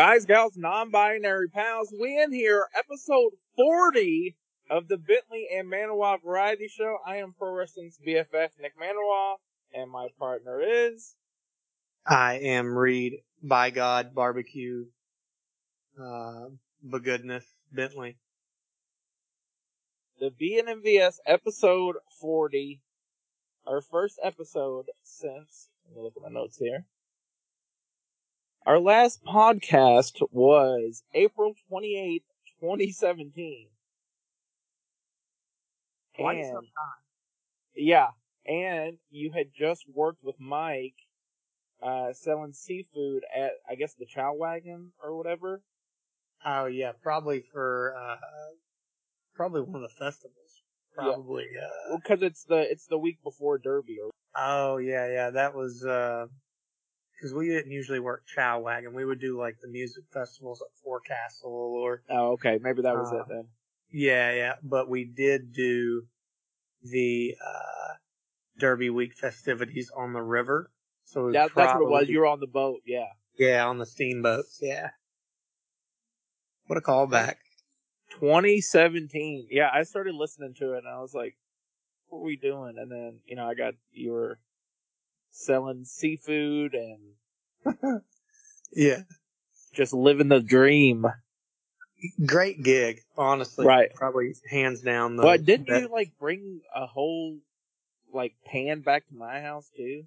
Guys, gals, non-binary pals, we in here, episode 40 of the Bentley and Manawa Variety Show. I am Pro Wrestling's BFF, Nick Manawa, and my partner is... I am Reed, by God, barbecue, uh, goodness, Bentley. The BNMVS episode 40, our first episode since, let me look at my notes here. Our last podcast was April 28th, 2017. Quite And- some time. Yeah, and you had just worked with Mike, uh, selling seafood at, I guess, the Chow Wagon or whatever. Oh yeah, probably for, uh, probably one of the festivals. Probably, uh, Because it's the it's the week before Derby. Or, oh yeah, yeah, that was, uh, cause we didn't usually work Chow Wagon. We would do like the music festivals at Forecastle or, oh, okay, maybe that was Uh, it then. yeah, yeah, but we did do the, uh, Derby week festivities on the river. So it was That, that's what it was. You were on the boat. Yeah. Yeah, on the steamboats. Yeah. What a callback. 2017. Yeah, I started listening to it and I was like, what are we doing? And then, you know, I got, you were selling seafood and Yeah. just living the dream. Great gig, honestly. Right. Probably hands down the. But didn't you like bring a whole like pan back to my house too?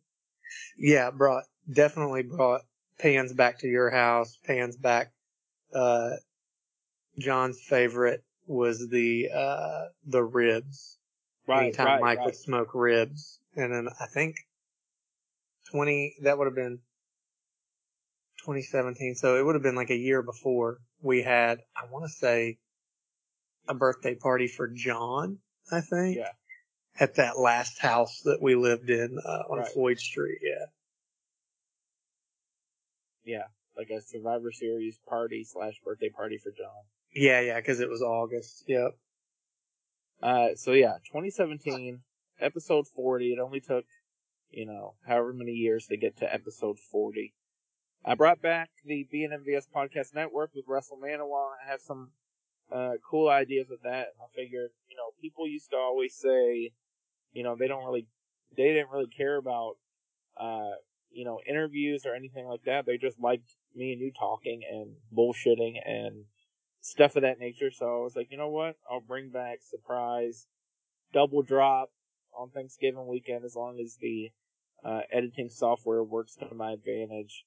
Yeah, brought definitely brought pans back to your house. Pans back. Uh, John's favorite was the uh the ribs. Right, Anytime right, Mike right. would smoke ribs, and then I think twenty that would have been 2017. So it would have been like a year before we had. I want to say a birthday party for John. I think. Yeah. At that last house that we lived in uh, on Right. Floyd Street. Yeah. Yeah, like a Survivor Series party slash birthday party for John. Yeah, yeah, because it was August. Yep. Uh, so yeah, 2017, episode 40. It only took, you know, however many years they get to episode 40. I brought back the BNMVS Podcast Network with WrestleMania. I have some uh, cool ideas with that. I figured, you know, people used to always say, you know, they don't really, they didn't really care about, uh, you know, interviews or anything like that. They just liked me and you talking and bullshitting and stuff of that nature. So I was like, you know what? I'll bring back surprise double drop on Thanksgiving weekend as long as the uh, editing software works to my advantage.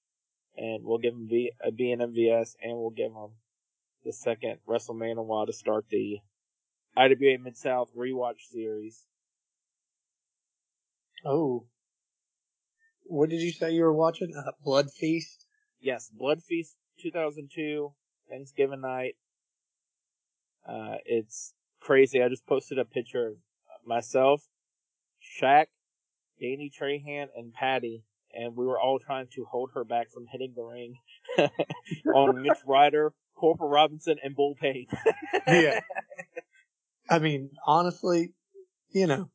And we'll give them B- a B and MVS and we'll give them the second WrestleMania while to start the IWA Mid South rewatch series. Oh. What did you say you were watching? Uh, Blood Feast. Yes, Blood Feast 2002, Thanksgiving night. Uh, it's crazy. I just posted a picture of myself, Shaq, Danny Trahan, and Patty, and we were all trying to hold her back from hitting the ring on Mitch Ryder, Corporal Robinson, and Bull Pain. Yeah. I mean, honestly, you know,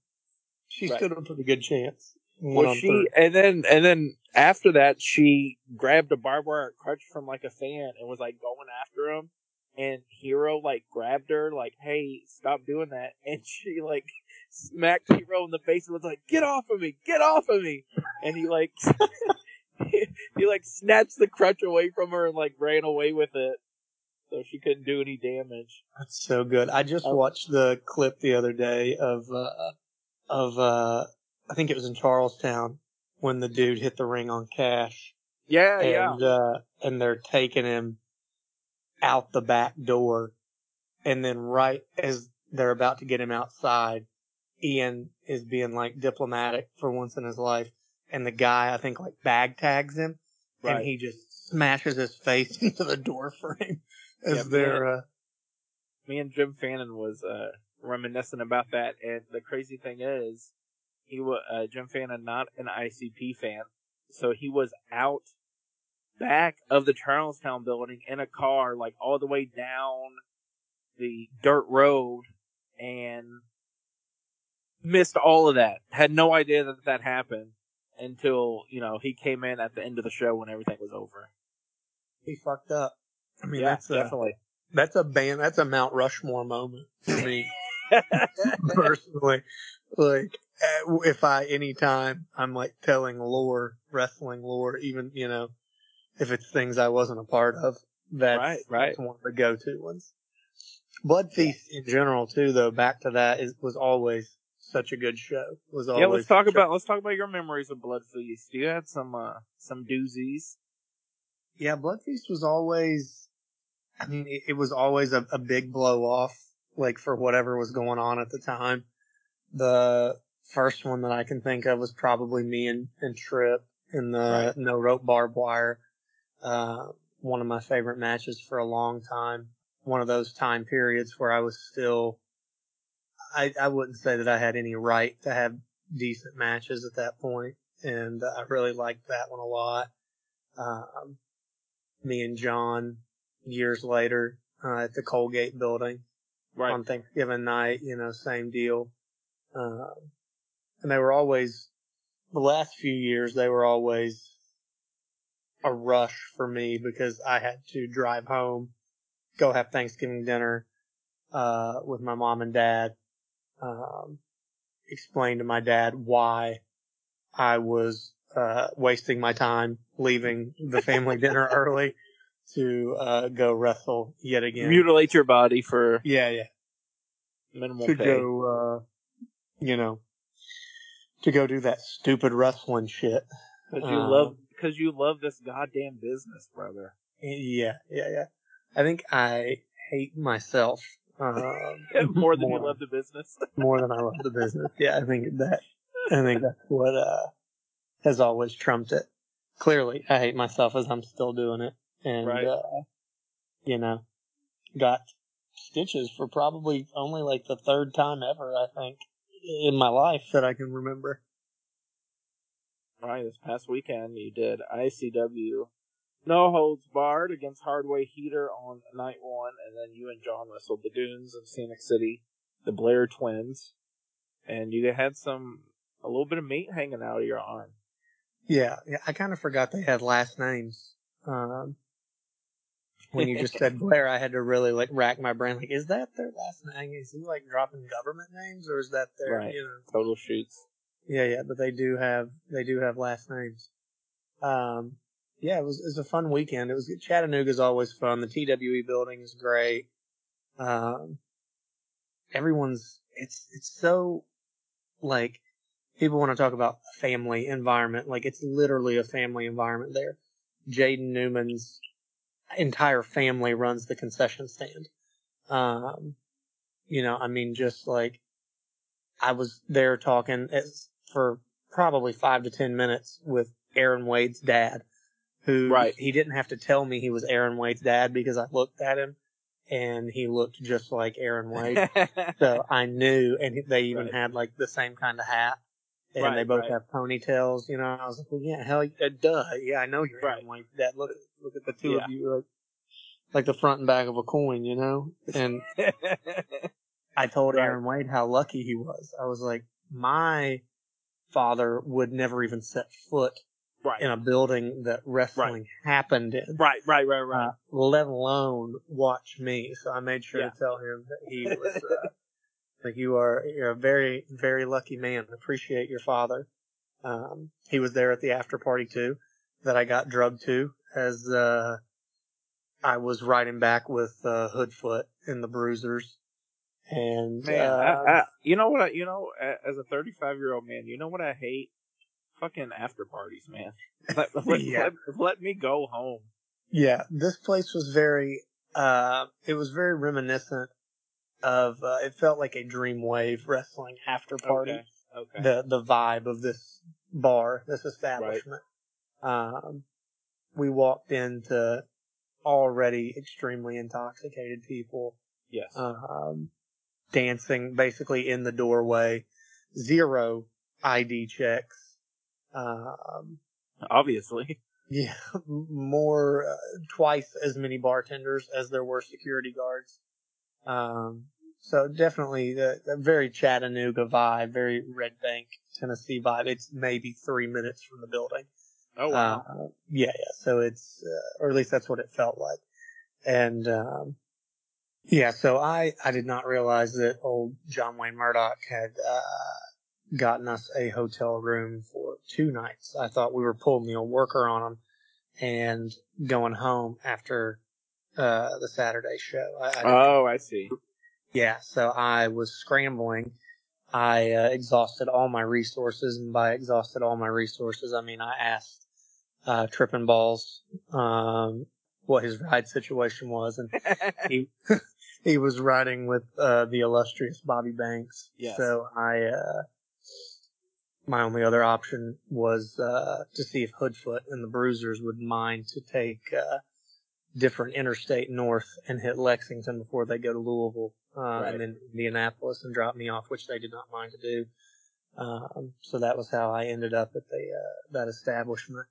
she Right. stood a pretty good chance. Well, she third. and then and then after that, she grabbed a barbed wire crutch from like a fan and was like going after him. And Hero like grabbed her, like, "Hey, stop doing that!" And she like smacked Hero in the face and was like, "Get off of me! Get off of me!" And he like he like snatched the crutch away from her and like ran away with it, so she couldn't do any damage. That's so good. I just Oh. watched the clip the other day of uh of uh I think it was in Charlestown when the dude hit the ring on Cash Yeah, yeah, and uh and they're taking him out the back door and then right as they're about to get him outside Ian is being like diplomatic for once in his life and the guy I think like bag tags him right. and he just smashes his face into the door frame as Yeah, they're uh me and Jim Fannin was uh, reminiscing about that, and the crazy thing is, he was uh, Jim Fannin not an ICP fan, so he was out back of the Charlestown building in a car, like all the way down the dirt road, and missed all of that. Had no idea that that happened until you know he came in at the end of the show when everything was over. he fucked up. I mean, yeah, that's a, definitely. that's a band, that's a Mount Rushmore moment for me personally. Like, if I, anytime I'm like telling lore, wrestling lore, even, you know, if it's things I wasn't a part of, that's, Right, right. that's one of the go-to ones. Blood Feast in general too, though, back to that is, was always such a good show. Was always yeah, let's talk about let's talk about your memories of Blood Feast. You had some uh some doozies. Yeah, Blood Feast was always, I mean, it, it was always a, a big blow off, like for whatever was going on at the time. The first one that I can think of was probably me and, and Trip in the Right. no rope barbed wire. Uh, one of my favorite matches for a long time. One of those time periods where I was still, I, I wouldn't say that I had any right to have decent matches at that point, and I really liked that one a lot. Um, me and John years later uh, at the Colgate building Right. on Thanksgiving night, you know, same deal. Um, and they were always, the last few years, they were always a rush for me because I had to drive home, go have Thanksgiving dinner, uh, with my mom and dad, um, explain to my dad why I was, uh, wasting my time leaving the family dinner early to, uh, go wrestle yet again. Mutilate your body for yeah, yeah. minimal to pay. go, uh, you know, to go do that stupid wrestling shit. Because you uh, love because you love this goddamn business, brother. Yeah, yeah, yeah. I think I hate myself um, more than you love the business. more than I love the business. Yeah, I think that I think that's what uh, has always trumped it. Clearly, I hate myself as I'm still doing it, and Right. uh, you know, got stitches for probably only like the third time ever. I think in my life that I can remember. Right, this past weekend you did ICW No Holds Barred against Hardway Heater on night one, and then you and John wrestled the Dunes of Scenic City, the Blair Twins, and you had some a little bit of meat hanging out of your arm. Yeah, yeah. I kind of forgot they had last names. Um, when you just said Blair, I had to really like rack my brain. Like, is that their last name? Is he like dropping government names, or is that their? Right. You know. Total shoots. Yeah, yeah. But they do have they do have last names. Um, yeah, it was it was a fun weekend. It was Chattanooga's always fun. The TWE building is great. Um, everyone's it's it's so like people want to talk about family environment. Like it's literally a family environment there. Jaden Newman's entire family runs the concession stand. Um, you know, I mean, just like I was there talking for probably five to ten minutes with Aaron Wade's dad, who Right. he didn't have to tell me he was Aaron Wade's dad because I looked at him and he looked just like Aaron Wade. So I knew, and they even Right. had like the same kind of hat, and Right, they both right. have ponytails. You know, I was like, well, yeah, hell, uh, duh, yeah, I know you're Right. Aaron Wade. Dad, look at look at the two Yeah. of you, like, like the front and back of a coin, you know. And I told. Aaron Wade how lucky he was. I was like, my father would never even set foot right. in a building that wrestling happened in right, right, right, right. uh, let alone watch me. So I made sure Yeah. to tell him that he was uh, like you are you're a very very lucky man. Appreciate your father. Um, he was there at the after party too, that I got drugged to as uh, I was riding back with uh, Hoodfoot and the Bruisers. And Man, uh, I, I, you know what? I, you know, as a 35 year old man, you know what I hate? Fucking after parties, man. Let, let, Yeah. let, let me go home. Yeah, this place was very. Uh, it was very reminiscent of. Uh, it felt like a Dreamwave wrestling after party. Okay. Okay. The the vibe of this bar, this establishment. Um, we walked into already extremely intoxicated people, yes. um, dancing basically in the doorway. Zero ID checks. Um, Obviously. yeah, more uh, twice as many bartenders as there were security guards. Um, so definitely a, a very Chattanooga vibe, very Red Bank, Tennessee vibe. It's maybe three minutes from the building. Oh wow. Uh, yeah, yeah. So it's, uh, or at least that's what it felt like. And, um, yeah, so I, I did not realize that old John Wayne Murdoch had, uh, gotten us a hotel room for two nights. I thought we were pulling the old worker on him and going home after, uh, the Saturday show. I, I Oh, I see. yeah, so I was scrambling. I uh, exhausted all my resources, and by exhausted all my resources, I mean I asked uh, Trippin' Balls um, what his ride situation was, and he he was riding with uh, the illustrious Bobby Banks. Yes. So I uh, my only other option was uh, to see if Hoodfoot and the Bruisers would mind to take uh, different interstate north and hit Lexington before they go to Louisville uh, Right. and then Indianapolis and drop me off, which they did not mind to do. Um, so that was how I ended up at the uh, that establishment.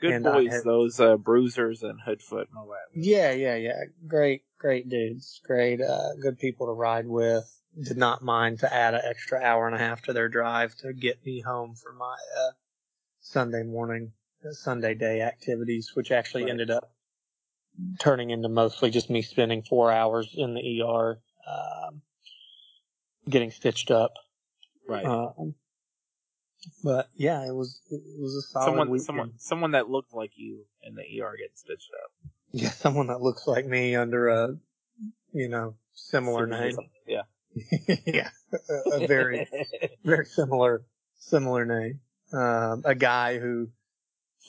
Good And boys, had- those uh, bruisers and hoodfoot and all that. Yeah, yeah, yeah. Great, great dudes. Great, uh, good people to ride with. Did not mind to add an extra hour and a half to their drive to get me home for my uh, Sunday morning, uh, Sunday day activities, which actually Right. ended up turning into mostly just me spending four hours in the ER, um, getting stitched up. Right. Um, but yeah, it was it was a solid someone, weekend. someone, someone that looked like you in the ER getting stitched up. Yeah, someone that looks like me under a you know similar name. Yeah. a, a very very similar similar name. Um, a guy who,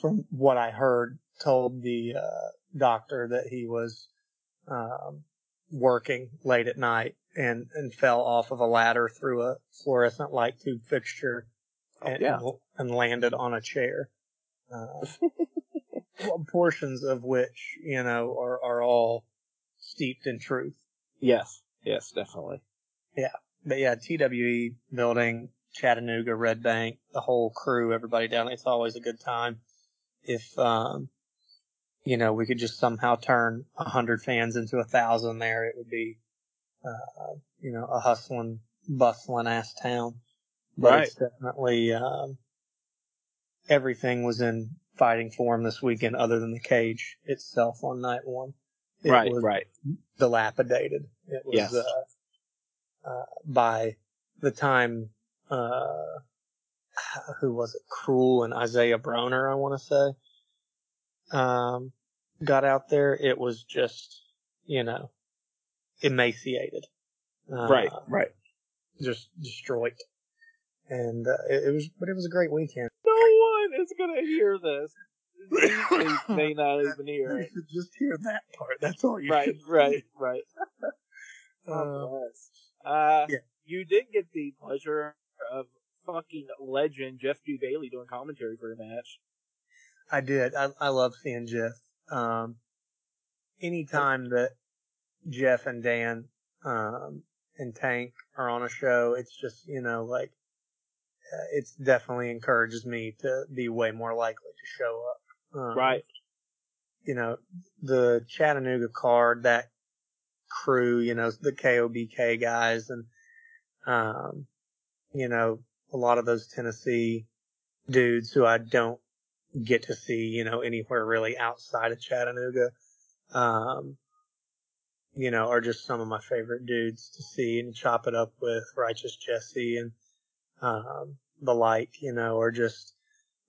from what I heard, told the uh, doctor that he was um, working late at night and and fell off of a ladder through a fluorescent light tube fixture Oh, and, yeah. and landed on a chair. Uh, portions of which you know are are all steeped in truth. Yes. Yes, definitely. But yeah, TWE building, Chattanooga, Red Bank, the whole crew, everybody down. It's always a good time. If um, you know, we could just somehow turn a hundred fans into a thousand there, it would be, uh, you know, a hustling, bustling ass town. But Right. it's definitely um, everything was in fighting form this weekend, other than the cage itself on night one. It right. was Right. dilapidated. It was Yes. uh, uh, by the time uh, who was it? Cruel and Isaiah Broner, I want to say, um, got out there. It was just you know emaciated, uh, right. Right. just destroyed. And uh, it, it was, but it was a great weekend. No one is gonna hear this. They may not even hear it. should just hear that part. That's all you Right. Right. Right. Uh, Uh, Yeah. you did get the pleasure of fucking legend Jeff G. Bailey doing commentary for the match. I did. I, I love seeing Jeff. Um, anytime that Jeff and Dan, um, and Tank are on a show, it's just, you know, like, uh, it's definitely encourages me to be way more likely to show up. Um, Right. You know, the Chattanooga card, that crew, you know, the KOBK guys and, um, you know, a lot of those Tennessee dudes who I don't get to see, you know, anywhere really outside of Chattanooga. Um, you know, are just some of my favorite dudes to see and chop it up with Righteous Jesse and, um, the like, you know, or just,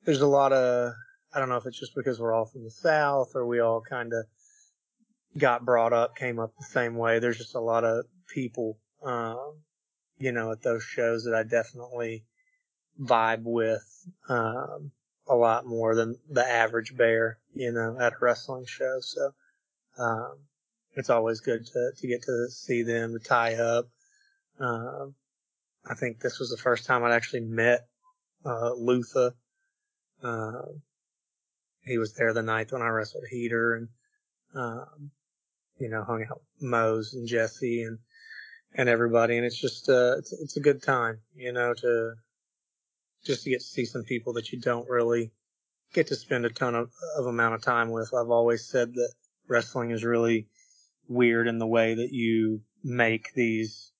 there's a lot of, I don't know if it's just because we're all from the South or we all kind of got brought up, came up the same way. There's just a lot of people, um, you know, at those shows that I definitely vibe with, um, a lot more than the average bear, you know, at a wrestling show. So, um, it's always good to, to get to see them, to tie up. Um, I think this was the first time I'd actually met, uh, Luther. Um, he was there the night when I wrestled Heater and, um, you know, hung out with Mose and Jesse and, and everybody. And it's just, uh, it's, it's a good time, you know, to, just to get to see some people that you don't really get to spend a ton of, of amount of time with. I've always said that wrestling is really weird in the way that you make these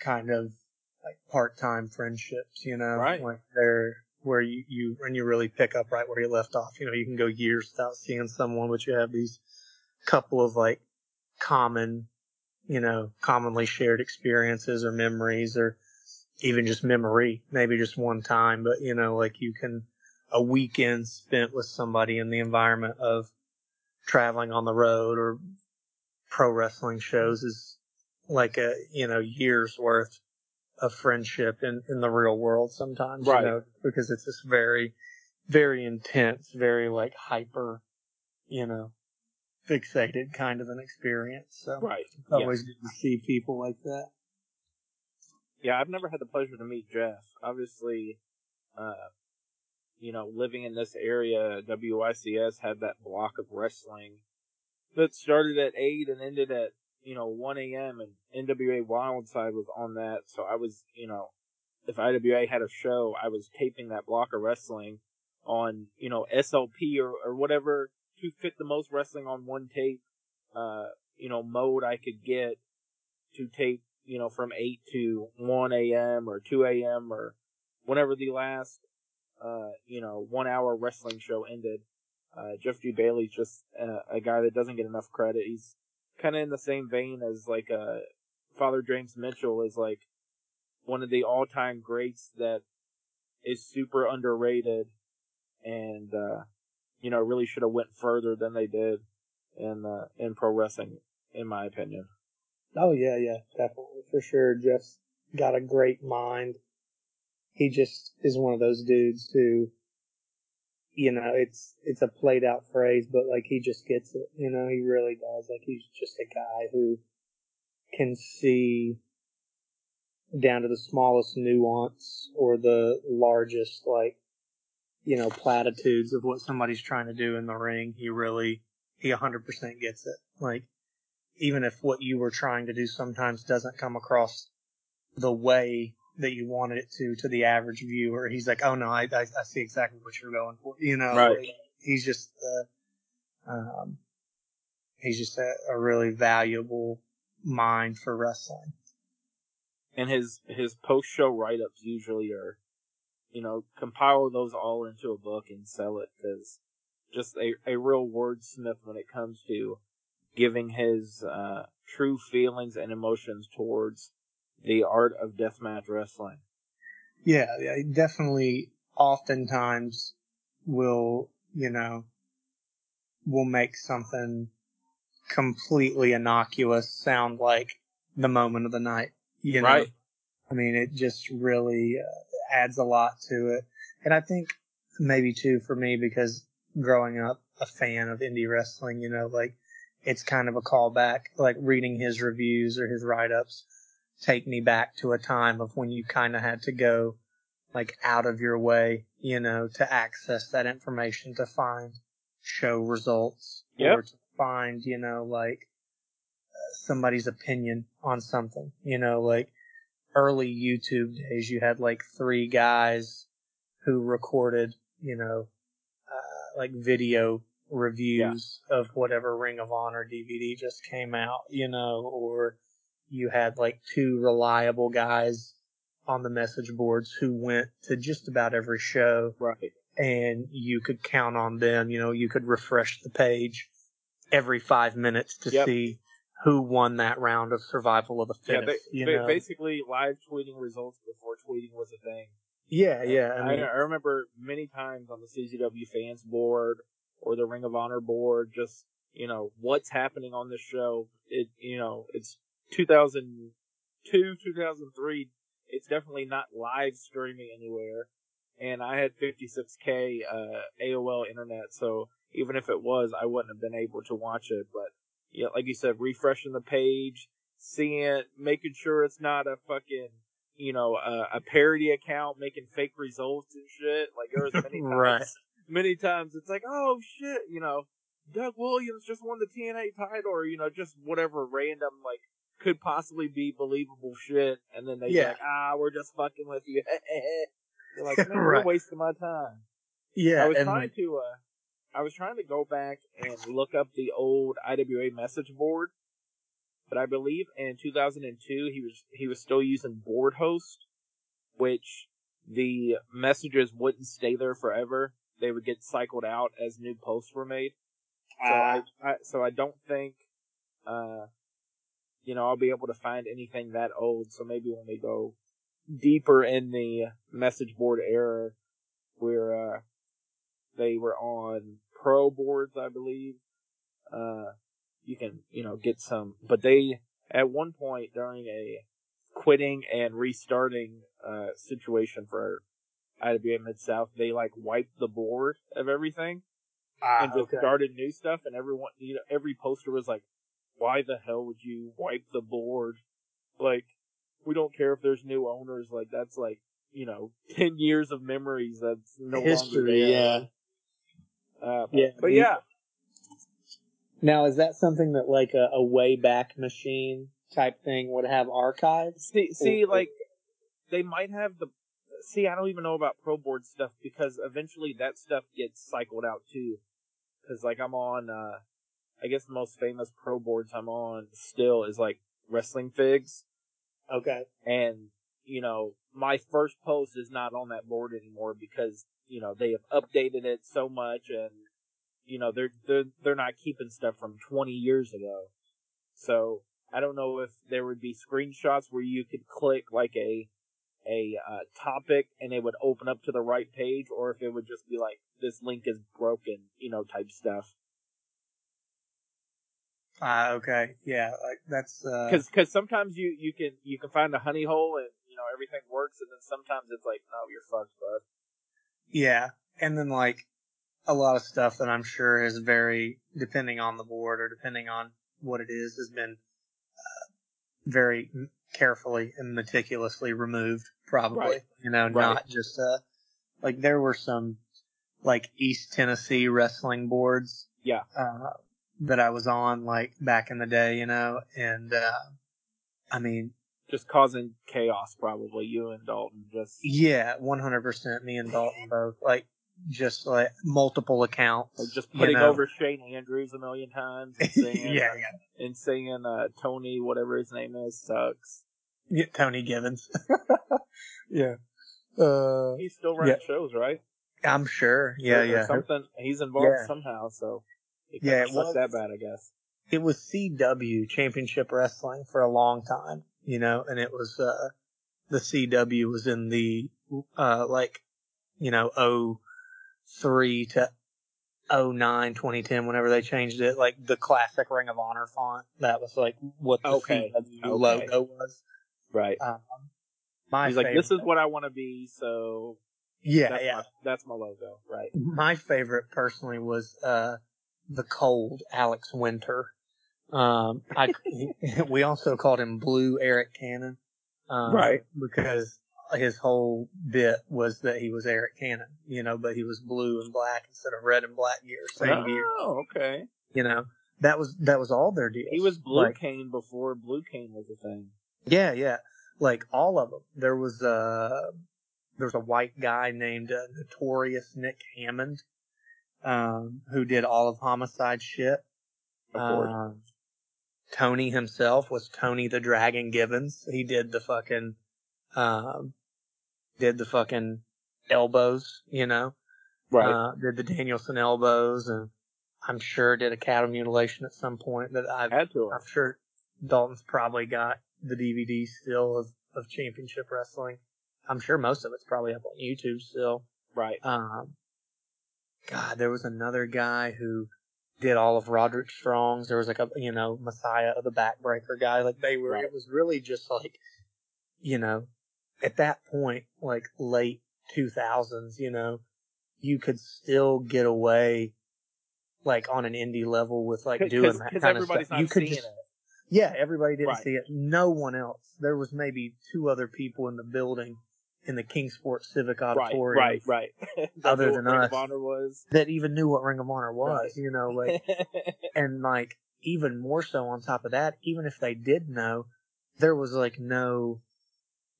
kind of like part-time friendships, you know, Right. like they're where you, you, and you really pick up right where you left off. You know, you can go years without seeing someone, but you have these couple of like common, you know, commonly shared experiences or memories or even just memory, maybe just one time, but you know, like you can, a weekend spent with somebody in the environment of traveling on the road or pro wrestling shows is like a, you know, years worth of friendship in, in the real world sometimes, Right. you know, because it's this very, very intense, very like hyper, you know, fixated kind of an experience. So Right. it's always good to see people like that. Yeah, I've never had the pleasure to meet Jeff. Obviously, uh, you know, living in this area, WICS had that block of wrestling that started at 8 and ended at, you know, 1 a.m. and NWA Wildside was on that. So I was, you know, if IWA had a show, I was taping that block of wrestling on, you know, SLP or, or whatever to fit the most wrestling on one tape, uh, you know, mode I could get to tape, you know, from 8 to 1 a.m. or 2 a.m. or whenever the last, uh, you know, one hour wrestling show ended. Uh, Jeff G. Bailey's just uh, a guy that doesn't get enough credit. He's kind of in the same vein as like, uh, Father James Mitchell is like one of the all time greats that is super underrated and, uh, you know, really should have went further than they did in, uh, in pro wrestling, in my opinion. Oh yeah, yeah, definitely for sure. Jeff's got a great mind. He just is one of those dudes who, you know, it's it's a played out phrase, but like he just gets it. You know, he really does. Like he's just a guy who can see down to the smallest nuance or the largest like you know platitudes of what somebody's trying to do in the ring. He really he 100% gets it. Like even if what you were trying to do sometimes doesn't come across the way that you wanted it to to the average viewer, he's like, "Oh no, I I, I see exactly what you're going for." You know, Right. like, he's just uh, um, he's just a, a really valuable mind for wrestling. and his his post show write ups usually are, you know, compile those all into a book and sell it because just a a real wordsmith when it comes to giving his uh, true feelings and emotions towards the art of deathmatch wrestling. Yeah, yeah, definitely. Oftentimes, will you know, will make something completely innocuous sound like the moment of the night. You know? Right. I mean, it just really uh, adds a lot to it. And I think maybe too for me because growing up a fan of indie wrestling, you know, like it's kind of a callback, like reading his reviews or his write ups take me back to a time of when you kind of had to go like out of your way, you know, to access that information to find show results Yep. or to find, you know, like somebody's opinion on something, you know, like early YouTube days, you had like three guys who recorded, you know, uh, like video reviews of whatever Ring of Honor DVD just came out, you know, or you had like two reliable guys on the message boards who went to just about every show Right. and you could count on them, you know, you could refresh the page every five minutes to Yep. see who won that round of survival of the Yeah, fittest. ba- you ba- know? basically live tweeting results before tweeting was a thing. Yeah, yeah. I I, mean, I remember many times on the CZW fans board or the Ring of Honor board, just you know what's happening on this show. It you know it's 2002, 2003. It's definitely not live streaming anywhere, and I had 56k uh, AOL internet, so even if it was, I wouldn't have been able to watch it. But yeah, like you said, refreshing the page, seeing, it, making sure it's not a fucking you know, uh, a parody account making fake results and shit. Like there was many times, Right. many times it's like, oh shit, you know, Doug Williams just won the TNA title, or you know, just whatever random like could possibly be believable shit, and then they Yeah. like, ah, we're just fucking with you. You're like, man, you're wasting my time. yeah, I was trying to, uh, I was trying to go back and look up the old IWA message board, but I believe in 2002 he was he was still using Board Host, which the messages wouldn't stay there forever. They would get cycled out as new posts were made. So I, I so I don't think uh, you know, I'll be able to find anything that old. So maybe when we go deeper in the message board era, where uh, they were on pro boards, I believe, uh, you can you know get some. But they at one point during a quitting and restarting uh, situation for IWA Mid South, they like wiped the board of everything Ah, and just okay. started new stuff. And everyone, you know, every poster was like, "Why the hell would you wipe the board? Like, we don't care if there's new owners. Like, that's like, you know, ten years of memories that's no longer History, there." yeah. Uh, Yeah, but yeah, Now, is that something that like a, a way back machine type thing would have archives? see, see, Or- like they might have the. See, I don't even know about pro board stuff because eventually that stuff gets cycled out too. Because like I'm on, uh I guess the most famous pro boards I'm on still is like wrestling figs. Okay. and you know my first post is not on that board anymore because you know they have updated it so much and you know they're they're they're not keeping stuff from 20 years ago. So i don't know if there would be screenshots where you could click like a a uh, topic and it would open up to the right page or if it would just be like this link is broken you know type stuff. Ah, okay. Yeah, like that's uh because because sometimes you you can you can find a honey hole and you know everything works and then sometimes it's like no you're fucked bud yeah, and then like a lot of stuff that I'm sure is very depending on the board or depending on what it is has been uh, very carefully and meticulously removed. Probably, Right. you know, Right. not just uh like there were some like East Tennessee wrestling boards. Yeah. Uh, that I was on like back in the day, you know, and uh I mean, just causing chaos probably you and dalton just Yeah, one hundred percent. Me and Dalton both like just like multiple accounts. like just you putting know. over shane andrews a million times and saying yeah, and saying uh tony whatever his name is sucks yeah, Tony Givens. yeah, uh, he's still running shows right I'm sure. Yeah, yeah. something he's involved Yeah. somehow so Yeah, yeah it was- that bad i guess It was CW Championship Wrestling for a long time, you know, and it was uh the CW was in the uh like you know oh three to oh nine 2010 whenever they changed it like the classic Ring of Honor font that was like what the Okay. CW Okay. logo was. right Um, my he's like this is what i want to be so yeah that's yeah my, that's my logo right my favorite personally was uh the cold Alex Winter. Um, I we also called him Blue Eric Cannon, um, Right. Because his whole bit was that he was Eric Cannon, you know, but he was blue and black instead of red and black gear, same gear, oh okay you know. That was that was all their deal. he was blue Like, cane before blue cane was a thing Yeah, yeah. Like all of them. There was uh there was a white guy named uh, Notorious Nick Hammond, um, who did all of Homicide shit. of course Um, Tony himself was Tony the Dragon Gibbons. He did the fucking, um, did the fucking elbows, you know, right uh, did the Danielson elbows and I'm sure did a cattle mutilation at some point that I've had to I'm sure Dalton's probably got the DVD still of, of championship wrestling. I'm sure most of it's probably up on YouTube still. right Um, God, there was another guy who did all of Roderick Strong's. There was like a, you know, Messiah of the Backbreaker guy. Like they were, Right. it was really just like, you know, at that point, like late 2000s, you know, you could still get away like on an indie level with like doing that because kind of stuff. not You could just, it yeah, everybody didn't Right. see it. No one else. There was maybe two other people in the building in the Kingsport Civic Auditorium right right That Other than us. of honor was that even knew what Ring of Honor was. Right. You know, like and like even more so on top of that, even if they did know, there was like no,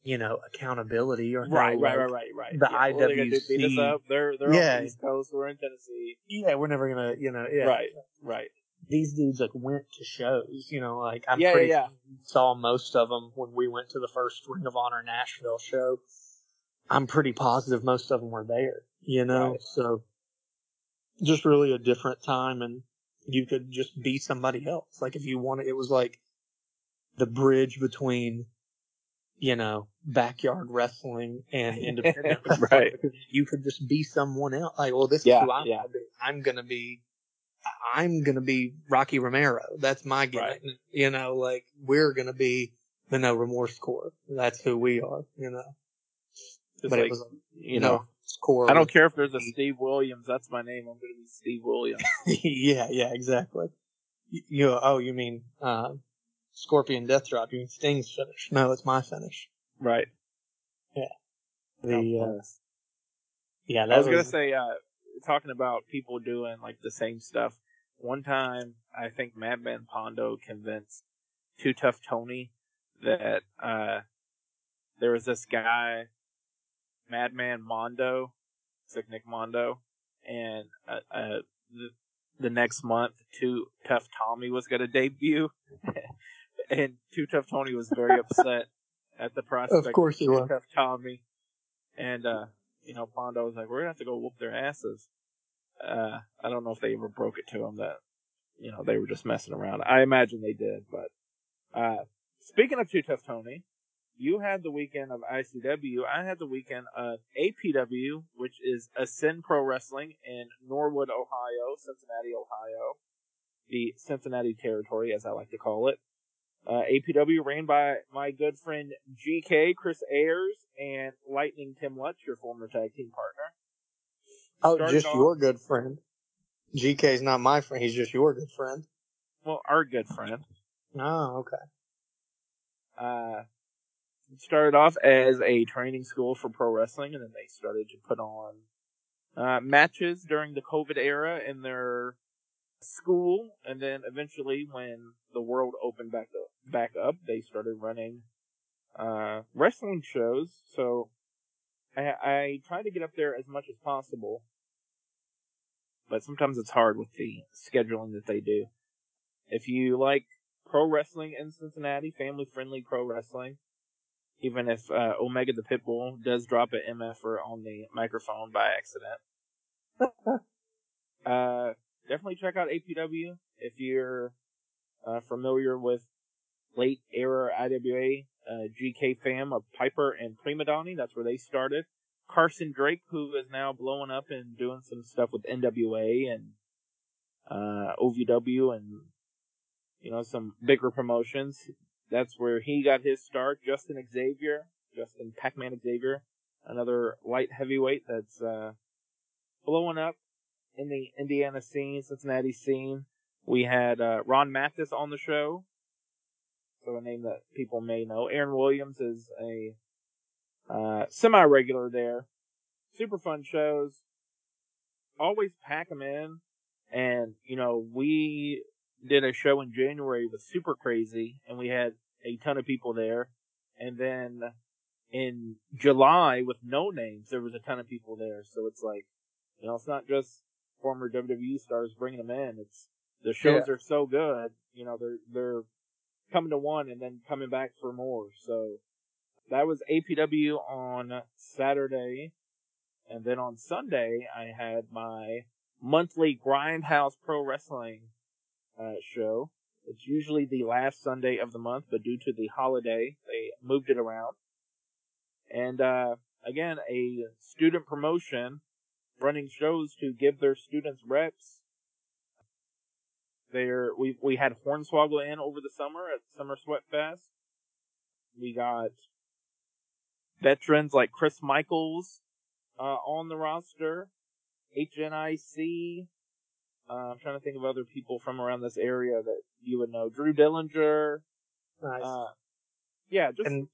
you know, accountability or right, no, right, like, right, right, right. the yeah, what are they gonna do, beat us IWC up? They're they're Yeah. on the East Coast. We're in Tennessee. Yeah, we're never gonna, you know, yeah. Right, right. These dudes like went to shows, you know, like I'm Yeah, pretty yeah, yeah. saw most of them when we went to the first Ring of Honor Nashville show. I'm pretty positive most of them were there, you know, Right. so just really a different time and you could just be somebody else. Like if you wanted, it was like the bridge between, you know, backyard wrestling and independent wrestling. Right. Because you could just be someone else. Like, well, this Yeah, is who I'm yeah. gonna be. I'm gonna be, I'm gonna be Rocky Romero. That's my gimmick. You know, like we're gonna be the No Remorse Corps. That's who we are. You know, Just but like, it was you know, Remorse Corps. I don't care if there's a Steve Williams. That's my name. I'm going to be Steve Williams. yeah, yeah, exactly. You, you oh, you mean uh, Scorpion Death Drop? You mean Sting's finish? No, it's my finish. right. Yeah. The uh, yeah, I was gonna say, uh, talking about people doing like the same stuff. One time, I think Madman Pondo convinced Too Tough Tony that uh, there was this guy, Madman Mondo, like Nick Mondo, and uh, uh, the, the next month, Too Tough Tommy was gonna debut, and Too Tough Tony was very upset at the prospect Of course he was. Tough Tommy, and uh, you know, Mondo was like, "We're gonna have to go whoop their asses." Uh, I don't know if they ever broke it to him that, you know, they were just messing around. I imagine they did, but uh, speaking of Too Tough Tony, you had the weekend of ICW. I had the weekend of APW, which is Ascend Pro Wrestling in Norwood, Ohio, Cincinnati, Ohio, the Cincinnati territory, as I like to call it. Uh, APW ran by my good friend GK, Chris Ayers, and Lightning Tim Lutz, your former tag team partner. oh, started just your good friend. GK's not my friend. He's just your good friend. Well, our good friend. Oh, okay. Uh, started off as a training school for pro wrestling, and then they started to put on uh, matches during the COVID era in their school, and then eventually, when the world opened back up, back up, they started running uh, wrestling shows. So I, I try to get up there as much as possible, but sometimes it's hard with the scheduling that they do. If you like pro wrestling in Cincinnati, family friendly pro wrestling. Even if uh, Omega the Pitbull does drop an MFer on the microphone by accident. uh, definitely check out APW if you're uh, familiar with late era IWA. Uh, GK fam of Piper and Prima Donnie, that's where they started. Carson Drake, who is now blowing up and doing some stuff with NWA and uh, OVW and you know, some bigger promotions. That's where he got his start. Justin Xavier, Justin Pac-Man Xavier, another light heavyweight that's uh, blowing up in the Indiana scene, Cincinnati scene. We had uh, Ron Mathis on the show, so a name that people may know. Aaron Williams is a uh, semi-regular there. Super fun shows. Always pack them in, and you know we did a show in January with Super Crazy, and we had a ton of people there. And then in July with No Names, there was a ton of people there. So it's like, you know, it's not just former WWE stars bringing them in. It's the shows are so good. You know, they're they're coming to one and then coming back for more. So that was APW on Saturday, and then on Sunday I had my monthly Grindhouse Pro Wrestling uh, show. It's usually the last Sunday of the month, but due to the holiday, they moved it around. And uh, again, a student promotion running shows to give their students reps. There, we we had Hornswoggle in over the summer at Summer Sweat Fest. We got veterans like Chris Michaels uh, on the roster, HNIC, uh, I'm trying to think of other people from around this area that you would know. Drew Dillinger. Nice. Uh, yeah, just and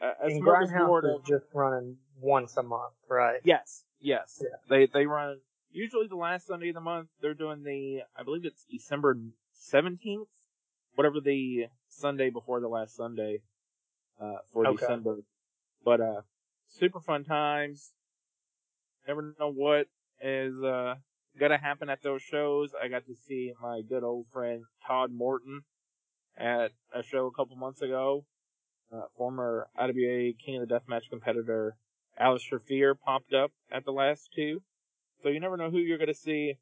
a and Grindhouse is just running once a month, right? yes, yes. Yeah. They they run usually the last Sunday of the month. They're doing the I believe it's December seventeenth, whatever the Sunday before the last Sunday uh, for Okay. December. But uh, super fun times. Never know what is uh gonna happen at those shows. I got to see my good old friend Todd Morton at a show a couple months ago. Uh, former IWA King of the Deathmatch competitor Alistair Fear popped up at the last two. So you never know who you're gonna see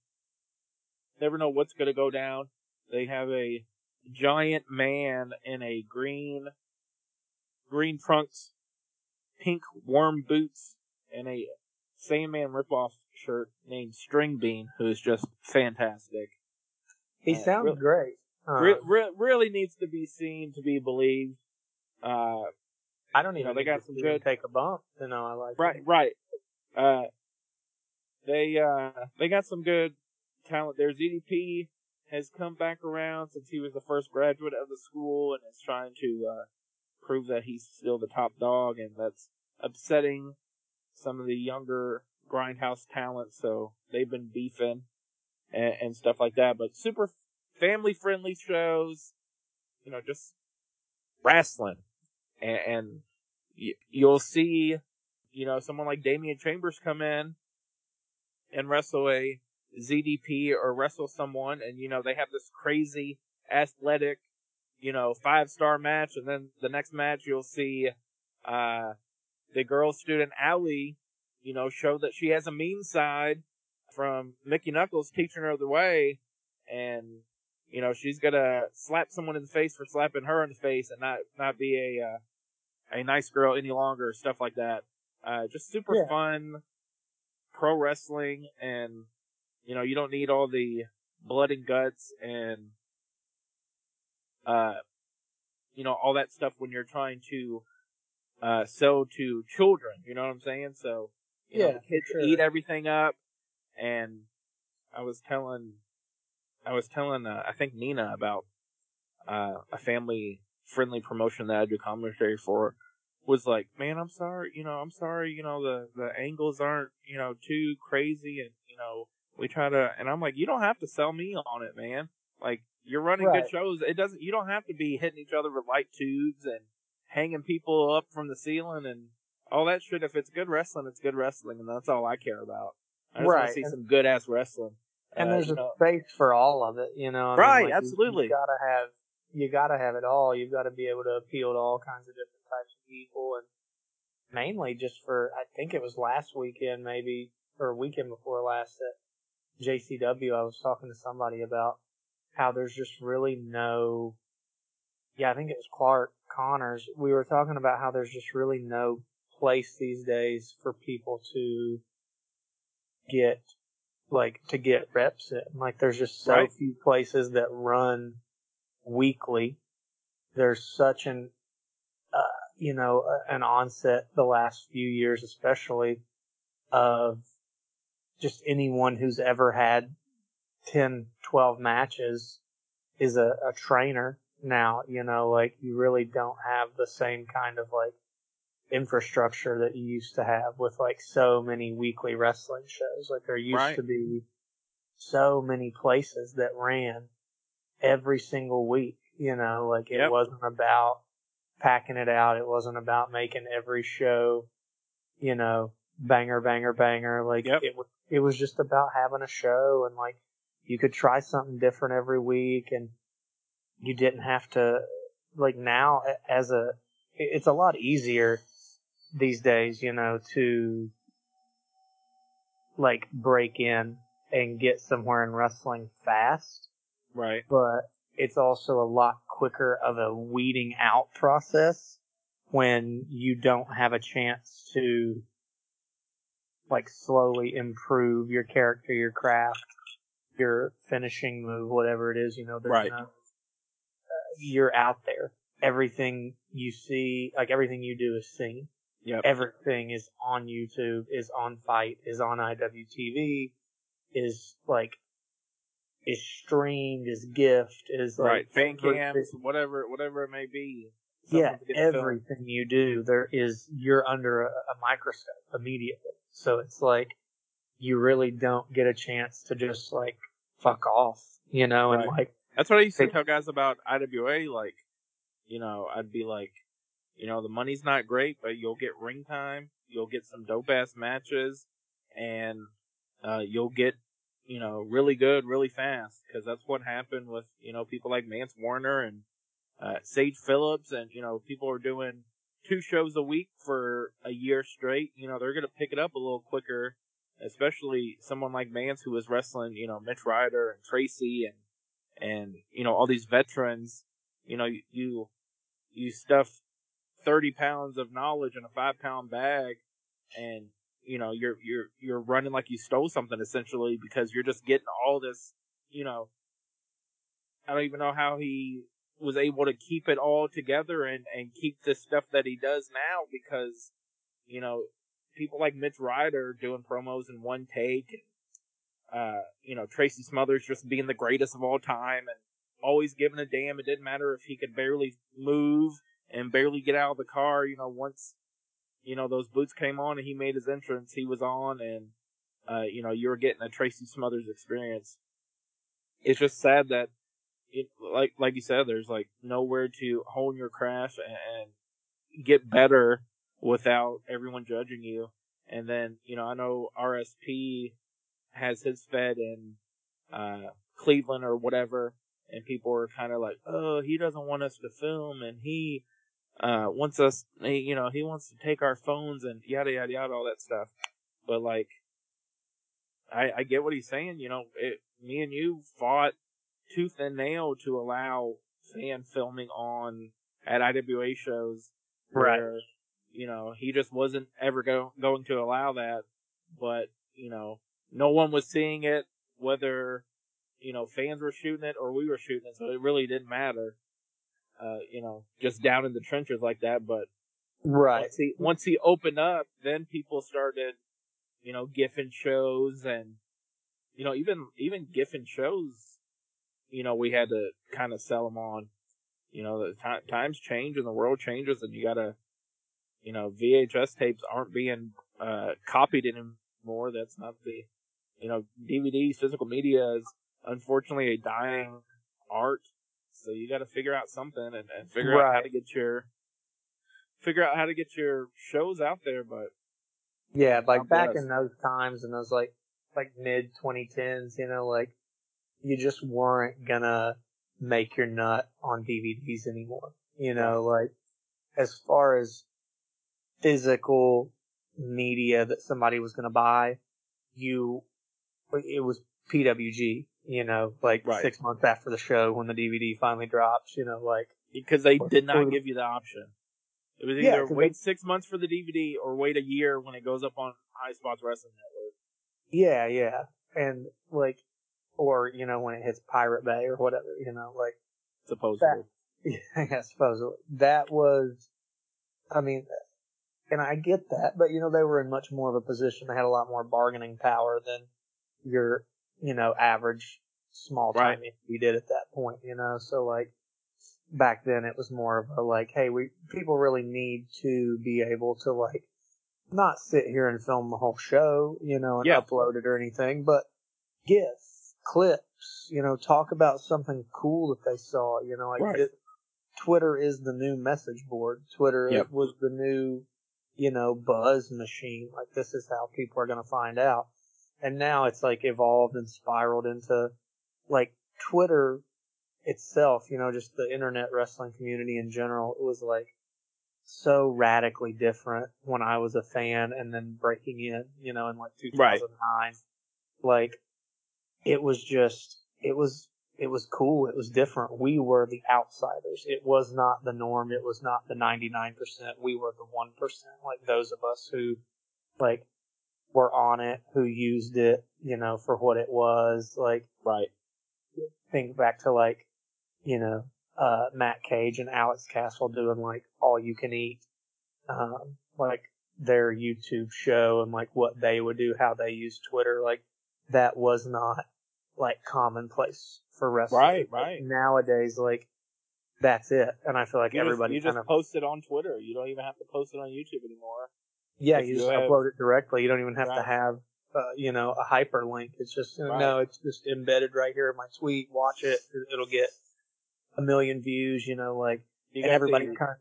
never know what's gonna go down. They have a giant man in a green, green trunks, pink warm boots, and a Sandman ripoff shirt named String Bean, who is just fantastic. He Uh, sounds real- great. Uh, Re- re- really needs to be seen to be believed. Uh, I don't you even know, they got some good- take a bump to know I like right, right. Uh, they uh, they got some good talent there. ZDP has come back around since he was the first graduate of the school and is trying to uh, prove that he's still the top dog, and that's upsetting some of the younger grindhouse talent. So they've been beefing and, and stuff like that. But super family friendly shows, you know, just wrestling, and, and y- you'll see, you know, someone like Damian Chambers come in and wrestle a ZDP or wrestle someone, and you know they have this crazy athletic, you know, five star match, and then the next match you'll see uh the girl student Allie, you know, show that she has a mean side from Mickey Knuckles teaching her the way, and you know she's gonna slap someone in the face for slapping her in the face and not not be a uh, a nice girl any longer, stuff like that. Uh, just super Yeah. fun pro wrestling, and you know you don't need all the blood and guts and uh, you know all that stuff when you're trying to uh, sell to children. You know what I'm saying? So you know, Yeah, the kids sure. eat everything up, and I was telling, I was telling, uh, I think Nina about uh, a family friendly promotion that I do commentary for. Was like, man, I'm sorry, you know, I'm sorry, you know, the the angles aren't, you know, too crazy, and you know, we try to, and I'm like, you don't have to sell me on it, man. Like, you're running Right. good shows. It doesn't, you don't have to be hitting each other with light tubes and hanging people up from the ceiling and all that shit. If it's good wrestling, it's good wrestling, and that's all I care about. I just want Right, to see and- some good ass wrestling. and Uh, there's a know, space for all of it, you know. I mean, Right, like, you- absolutely. You, gotta have you gotta have it all. You've got to be able to appeal to all kinds of different types of people, and mainly just for I think it was last weekend, maybe or weekend before last at JCW. I was talking to somebody about how there's just really no. Yeah, I think it was Clark Connors. We were talking about how there's just really no place these days for people to get like to get reps in. Like there's just so Right. few places that run weekly. There's such an uh, you know an onset the last few years, especially of just anyone who's ever had 10, 12 matches is a, a trainer now. You know, like you really don't have the same kind of like infrastructure that you used to have with like so many weekly wrestling shows. Like there used Right. to be so many places that ran every single week, you know, like it Yep. wasn't about packing it out. It wasn't about making every show, you know, banger, banger, banger. Like Yep. it was, it was just about having a show and like you could try something different every week and you didn't have to like now as a it's a lot easier these days you know to like break in and get somewhere in wrestling fast right. but it's also a lot quicker of a weeding out process when you don't have a chance to like slowly improve your character, your craft, your finishing move, whatever it is, you know, there's Right. no, uh, you're out there. Everything you see, like everything you do is seen. Yep. Everything is on YouTube, is on FITE, is on IWTV, is like, is streamed, is gift, is like right. Fan cams, whatever, whatever it may be. yeah, Someone's getting filmed. everything you do, there is you're under a, a microscope immediately. So it's like you really don't get a chance to just like fuck off, you know, and like That's what I used to They- tell guys about IWA. Like, you know, I'd be like, you know, the money's not great, but you'll get ring time, you'll get some dope ass matches, and uh, you'll get, you know, really good, really fast. Because that's what happened with, you know, people like Mance Warner and uh, Sage Phillips, and you know, people are doing two shows a week for a year straight. You know, they're gonna pick it up a little quicker especially someone like Mance who was wrestling, you know, Mitch Ryder and Tracy and and you know all these veterans. You know, you you, you stuff thirty pounds of knowledge in a five pound bag, and you know you're you're you're running like you stole something essentially because you're just getting all this. You know, I don't even know how he was able to keep it all together and and keep the stuff that he does now because you know people like Mitch Ryder doing promos in one take uh, you know, Tracy Smothers just being the greatest of all time and always giving a damn. It didn't matter if he could barely move and barely get out of the car. You know, once, you know, those boots came on and he made his entrance, he was on and, uh, you know, you were getting a Tracy Smothers experience. It's just sad that, it, like, like you said, there's like nowhere to hone your craft and get better without everyone judging you. And then, you know, I know RSP has his fed in uh, Cleveland or whatever, and people are kind of like, "Oh, he doesn't want us to film, and he uh, wants us, you know, he wants to take our phones and yada yada yada, all that stuff." But like, I, I get what he's saying. You know, it, me and you fought tooth and nail to allow fan filming on at IWA shows, where Right. you know he just wasn't ever go, going to allow that. But you know, no one was seeing it, whether you know fans were shooting it or we were shooting it, so it really didn't matter. Uh, you know, just down in the trenches like that. But Right. once he once he opened up, then people started, you know, giffing shows and you know even even giffing shows. You know, we had to kind of sell them on. You know, the ti times change and the world changes, and you gotta, you know, VHS tapes aren't being uh, copied anymore. That's not the, you know, DVDs, physical media is unfortunately a dying art. So you got to figure out something and, and figure out how to get your figure out how to get your shows out there. But Yeah, like back in those times and those like like mid 2010s, you know, like you just weren't gonna make your nut on DVDs anymore. You know, like as far as physical media that somebody was gonna buy, you it was PWG. You know, like Right. six months after the show when the DVD finally drops. You know, like because they did not give you the option. It was Yeah, wait they- six months for the DVD or wait a year when it goes up on Highspots Wrestling Network. yeah, yeah, and like or you know when it hits Pirate Bay or whatever. You know, like. Supposedly, Yeah, supposedly. That was, I mean, and I get that, but you know, they were in much more of a position. They had a lot more bargaining power than your, you know, average small time you did at that point, you know? So like, back then it was more of a like, hey, we, people really need to be able to like, not sit here and film the whole show, you know, and Yeah. upload it or anything, but gifs, clips, you know, talk about something cool that they saw, you know, like Right. it, Twitter is the new message board. Twitter Yep. was the new, you know, buzz machine. Like this is how people are going to find out. And now it's like evolved and spiraled into like Twitter itself, you know, just the internet wrestling community in general. It was like so radically different when I was a fan and then breaking in, you know, in like 2009. Like it was just, it was, it was cool. It was different. We were the outsiders. It was not the norm. It was not the 99%. We were the 1%, like those of us who, like, were on it, who used it, you know, for what it was. Like, right? think back to like, you know, uh, Matt Cage and Alex Castle doing like all you can eat, um, like their YouTube show and like what they would do, how they use Twitter. Like that was not like commonplace for wrestling. Right, Like, right. nowadays, like that's it. And I feel like You just, everybody you kind just of, post it on Twitter. You don't even have to post it on YouTube anymore. Yeah, you you just have- upload it directly. You don't even have to have, uh, you know, a hyperlink. It's just, Right. no, it's just embedded right here in my tweet. Watch it. It'll get a million views, you know, like, You and everybody the- kind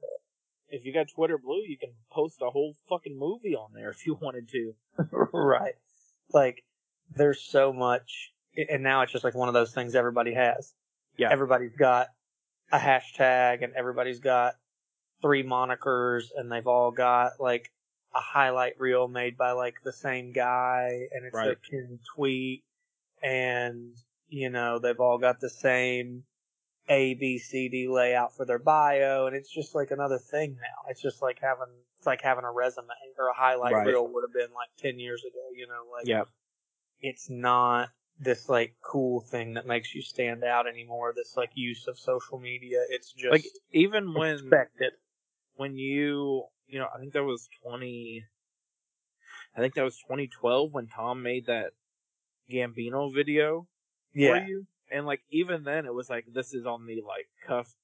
if you got Twitter Blue, you can post a whole fucking movie on there if you wanted to. right. Like, there's so much, and now it's just like one of those things everybody has. Yeah. Everybody's got a hashtag and everybody's got three monikers and they've all got like a highlight reel made by like the same guy and it's their Right. pinned tweet and you know they've all got the same A B C D layout for their bio and it's just like another thing now. It's just like having it's like having a resume or a highlight Right. reel would have been like ten years ago, you know, like Yeah. it's not this like cool thing that makes you stand out anymore, this like use of social media. It's just Like even when expected. when you you know I think that was twenty. I think that was 2012 when Tom made that Gambino video Yeah. for you, and like even then it was like this is on the like cuff,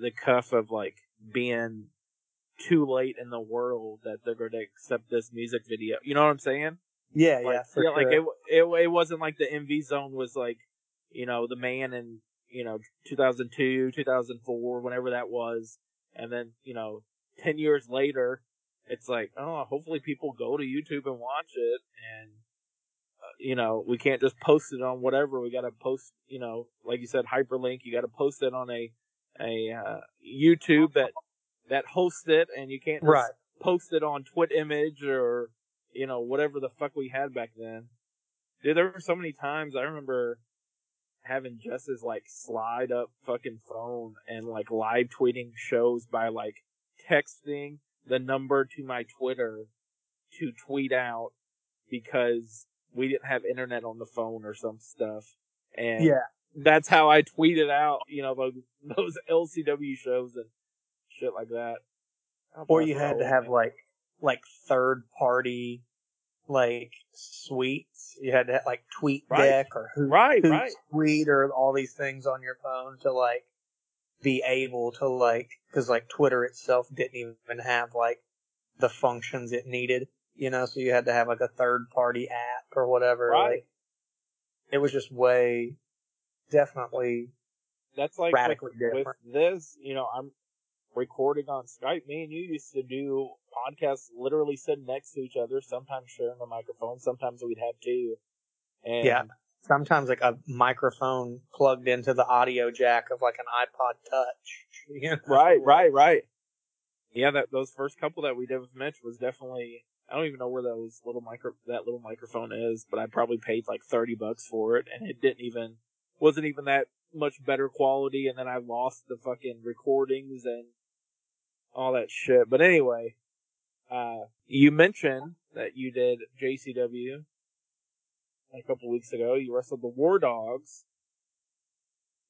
the cuff of like being too late in the world that they're going to accept this music video. You know what I'm saying? Yeah, like, yeah, for yeah, sure. like it, it, it wasn't like the MV Zone was like, you know, the man in you know 2002, 2004, whenever that was, and then you know, ten years later, it's like, oh, hopefully people go to YouTube and watch it, and uh, you know, we can't just post it on whatever. We got to post, you know, like you said, hyperlink. You got to post it on a a uh, YouTube that that hosts it, and you can't just Right. post it on Twit Image or you know whatever the fuck we had back then. Dude, there were so many times I remember having Jess's like slide up fucking phone and like live tweeting shows by like texting the number to my Twitter to tweet out because we didn't have internet on the phone or some stuff. And Yeah. that's how I tweeted out, you know, those, those LCW shows and shit like that. Or you had to have man. like like third party like suites. You had to have like tweet Right. deck or who right, Hootsuite right, tweet or all these things on your phone to like be able to like because like Twitter itself didn't even have like the functions it needed, you know. So you had to have like a third party app or whatever. Right. Like, it was just way definitely that's like radically with, different. with this, you know, I'm recording on Skype. Me and you used to do podcasts literally sitting next to each other, sometimes sharing a microphone, sometimes we'd have two. And Yeah. Sometimes like a microphone plugged into the audio jack of like an iPod Touch. You know? right, right, right. Yeah, that those first couple that we did with Mitch was definitely I don't even know where those little micro that little microphone is, but I probably paid like thirty bucks for it and it didn't even wasn't even that much better quality and then I lost the fucking recordings and all that shit. But anyway, uh you mentioned that you did JCW a couple weeks ago. You wrestled the War Dogs.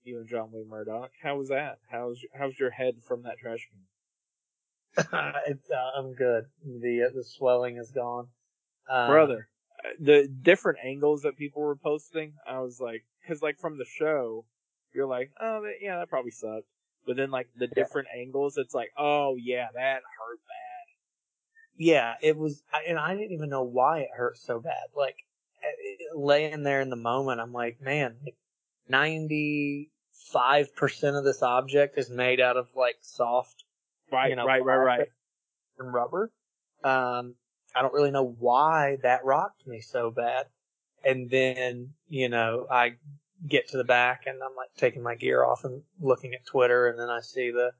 You and John Wayne Murdoch. How was that? How's how's your head from that trash can? it's, uh, I'm good. The uh, the swelling is gone. Uh, brother the different angles that people were posting i was like because like from the show you're like oh that, yeah that probably sucked but then like the different angles it's like oh yeah that hurt bad Yeah, it was, and I didn't even know why it hurt so bad. Like laying there in the moment, I'm like, man, ninety five percent of this object is made out of like soft right You know, right right right and rubber. Um, I don't really know why that rocked me so bad. And then, you know, I get to the back and I'm like taking my gear off and looking at Twitter and then I see the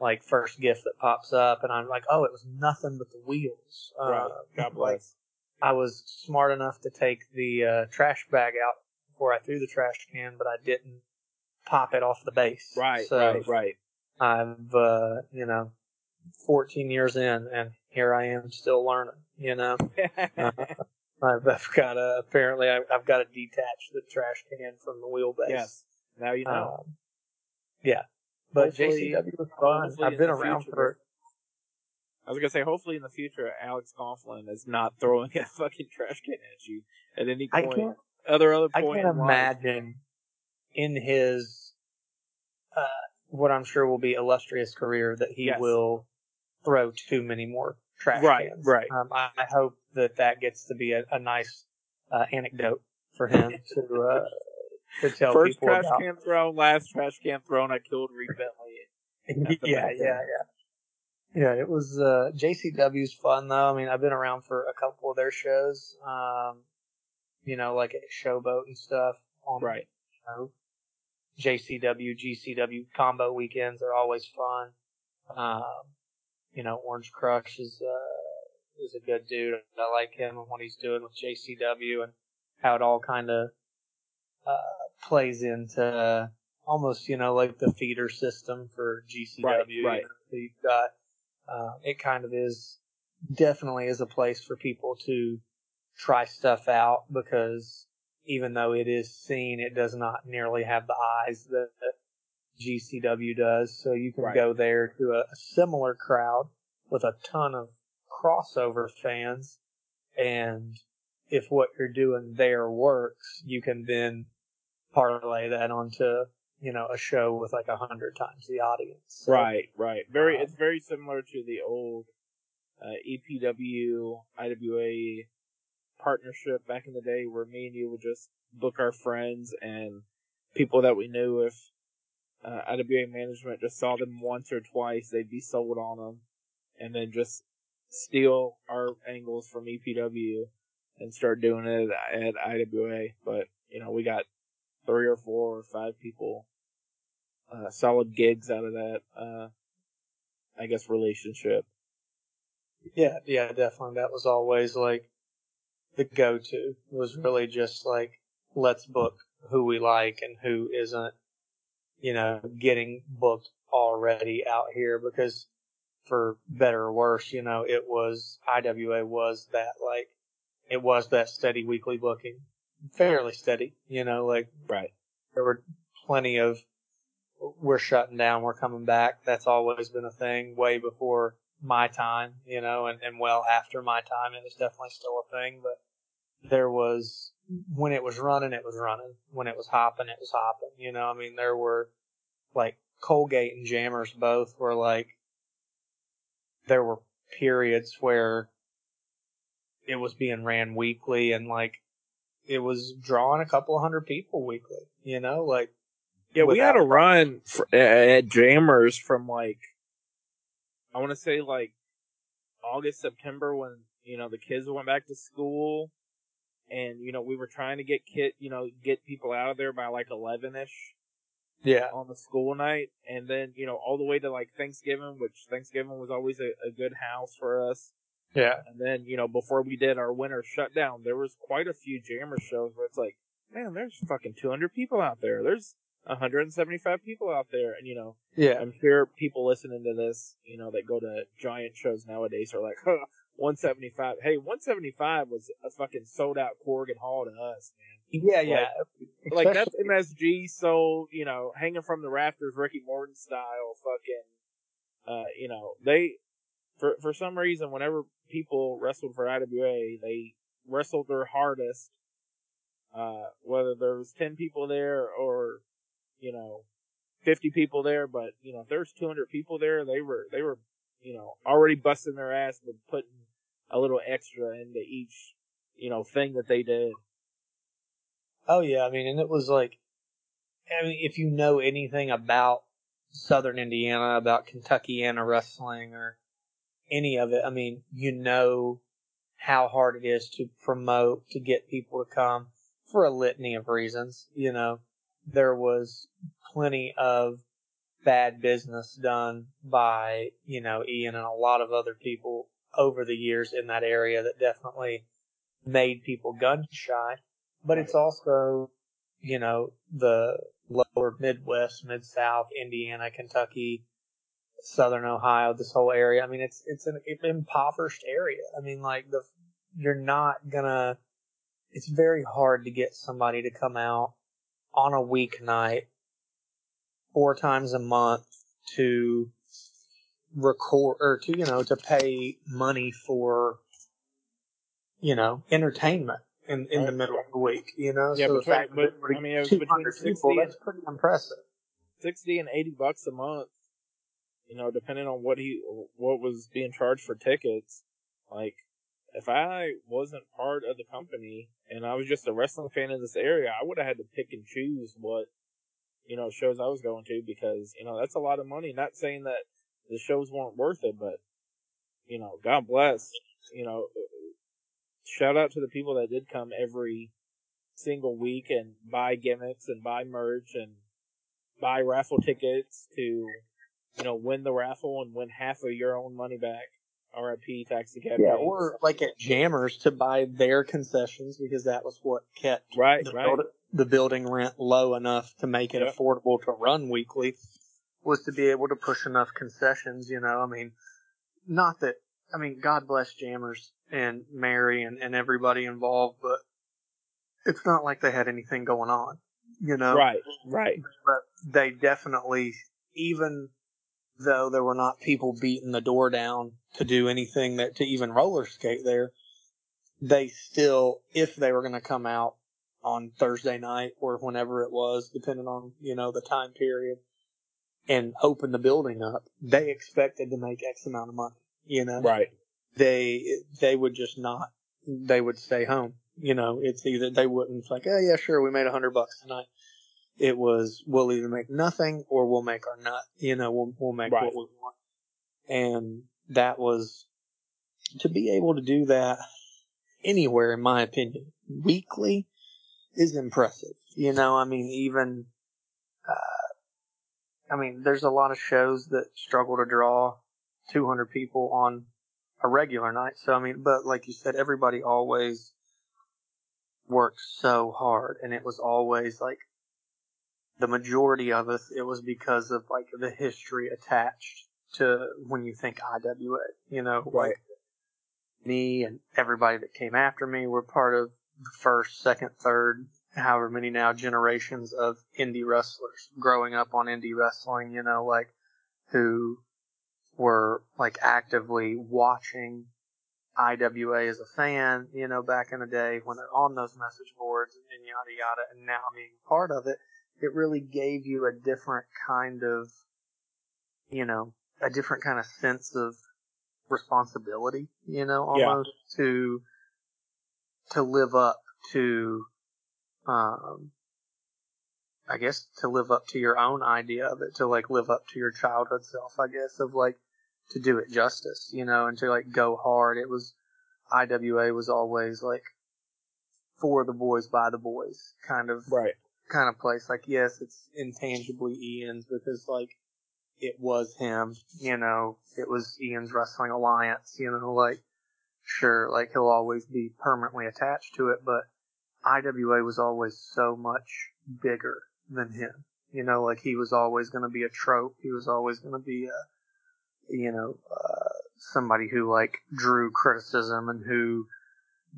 like first gift that pops up and I'm like, oh, it was nothing but the wheels. right Uh, god bless I was smart enough to take the uh, trash bag out before I threw the trash can, but I didn't pop it off the base. right So right right I've, uh, you know, 14 years in, and here I am still learning. You know, I've, I've got to apparently I've, I've got to detach the trash can from the wheelbase. yes now you know Um, yeah, but Hopefully- JCW was fun. I've been around for. I was gonna say hopefully in the future alex Coughlin is not throwing a fucking trash can at you at any I point can't. other other I can't in imagine in his uh, what I'm sure will be illustrious career that he Yes. will throw too many more trash Right, cans. right. Um, I, I hope that that gets to be a, a nice uh, anecdote for him to uh, to tell first people trash about. can thrown last trash can thrown i killed reed bentley yeah, yeah, yeah. Yeah, it was uh JCW's fun though. I mean, I've been around for a couple of their shows. Um, you know, like Showboat and stuff. On, right You know, JCW, GCW combo weekends are always fun. Um, you know, Orange Crush is uh is a good dude. I like him and what he's doing with JCW and how it all kind of uh, plays into almost you know like the feeder system for GCW. Right, right. So you've got uh, it kind of is definitely is a place for people to try stuff out because even though it is seen, it does not nearly have the eyes that, that GCW does. So you can Right. go there to a, a similar crowd with a ton of crossover fans, and if what you're doing there works, you can then parlay that onto you know a show with like a hundred times the audience. So, Right, right. Very, Um, it's very similar to the old uh, EPW IWA partnership back in the day, where me and you would just book our friends and people that we knew. If uh, IWA management just saw them once or twice, they'd be sold on them, and then just steal our angles from EPW and start doing it at IWA. But you know, we got three or four or five people uh, solid gigs out of that. Uh, I guess relationship. Yeah, yeah, definitely. That was always like the go to was really just like let's book who we like and who isn't, you know, getting booked already out here because for better or worse, you know, it was IWA was that like it was that steady weekly booking. Fairly steady, you know, like Right. there were plenty of we're shutting down, we're coming back. That's always been a thing way before my time, you know, and, and well after my time it was definitely still a thing, but there was when it was running it was running. When it was hopping it was hopping. You know, I mean there were like Colgate and Jammers both were like there were periods where it was being ran weekly and like it was drawing a couple of hundred people weekly, you know, like Yeah, we had a run for, at Jammers from like, I want to say like August, September when, you know, the kids went back to school and, you know, we were trying to get kid, you know, get people out of there by like 11ish yeah, on the school night. And then, you know, all the way to like Thanksgiving, which Thanksgiving was always a, a good house for us. yeah, And then, you know, before we did our winter shutdown, there was quite a few Jammer shows where it's like, man, there's fucking 200 people out there. There's 175 people out there. And, you know, yeah, I'm sure people listening to this, you know, that go to giant shows nowadays are like, huh, 175. Hey, 175 was a fucking sold out Corrigan Hall to us, man. yeah, yeah. Like that's MSG sold, you know, hanging from the rafters, Ricky Morton style, fucking, uh, you know, they, for for some reason, whenever people wrestled for IWA, they wrestled their hardest, uh, whether there was ten people there or, you know, fifty people there. But you know, if there's two hundred people there, they were they were, you know, already busting their ass, but putting a little extra into each, you know, thing that they did. Oh yeah, I mean, and it was like, I mean, if you know anything about Southern Indiana, about Kentuckiana wrestling, or any of it, I mean, you know how hard it is to promote to get people to come for a litany of reasons. You know, there was plenty of bad business done by you know Ian and a lot of other people over the years in that area that definitely made people gun shy but it's also, you know, the lower Midwest, Mid South, Indiana, Kentucky, Southern Ohio, this whole area. I mean, it's it's an impoverished area. I mean, like the you're not gonna. It's very hard to get somebody to come out on a weeknight, four times a month, to record or to you know to pay money for you know entertainment in, in the middle of the week, you know. Yeah, so the between- fact but, I mean, it was two between hundred 60 people, and- that's pretty impressive. 60 and 80 bucks a month, you know, depending on what he, what was being charged for tickets. Like, if I wasn't part of the company and I was just a wrestling fan in this area, I would have had to pick and choose what, you know, shows I was going to because, you know, that's a lot of money. Not saying that the shows weren't worth it, but, you know, God bless, you know, shout out to the people that did come every single week and buy gimmicks and buy merch and buy raffle tickets to, you know, win the raffle and win half of your own money back. R.I.P. Taxi Cab. Yeah, Days. or like at Jammers to buy their concessions because that was what kept right, the, right. build- the building rent low enough to make it Yep. affordable to run weekly was to be able to push enough concessions, you know. I mean, not that, I mean, God bless Jammers and Mary and, and everybody involved, but it's not like they had anything going on, you know. Right, right. But they definitely, even though there were not people beating the door down to do anything that to even roller skate there, they still, if they were going to come out on Thursday night or whenever it was, depending on you know the time period, and open the building up, they expected to make X amount of money. You know, Right. they they would just not. They would stay home. You know, it's either they wouldn't it's like, oh yeah, sure, we made a hundred bucks tonight. It was we'll either make nothing or we'll make our nut. You know, we'll we'll make Right. what we want. And that was to be able to do that anywhere, in my opinion, weekly is impressive. You know, I mean, even uh, I mean, there's a lot of shows that struggle to draw 200 people on a regular night. So I mean, but like you said, everybody always worked so hard, and it was always like the majority of us. It was because of like the history attached to when you think IWA. You know, Right. like me and everybody that came after me were part of the first, second, third, however many now generations of indie wrestlers growing up on indie wrestling, you know, like who were like actively watching IWA as a fan, you know, back in the day when they're on those message boards and yada yada, and now being part of it, it really gave you a different kind of, you know, a different kind of sense of responsibility, you know, Yeah. almost to to live up to um I guess to live up to your own idea of it, to like live up to your childhood self, I guess, of like to do it justice, you know, and to like go hard. It was IWA was always like for the boys by the boys kind of Right. kind of place. Like, yes, it's intangibly Ian's because, like, it was him, you know, it was Ian's Wrestling Alliance, you know, like, sure, like, he'll always be permanently attached to it, but IWA was always so much bigger than him. You know, like, he was always going to be a trope. He was always going to be a, you know, uh, somebody who, like, drew criticism and who,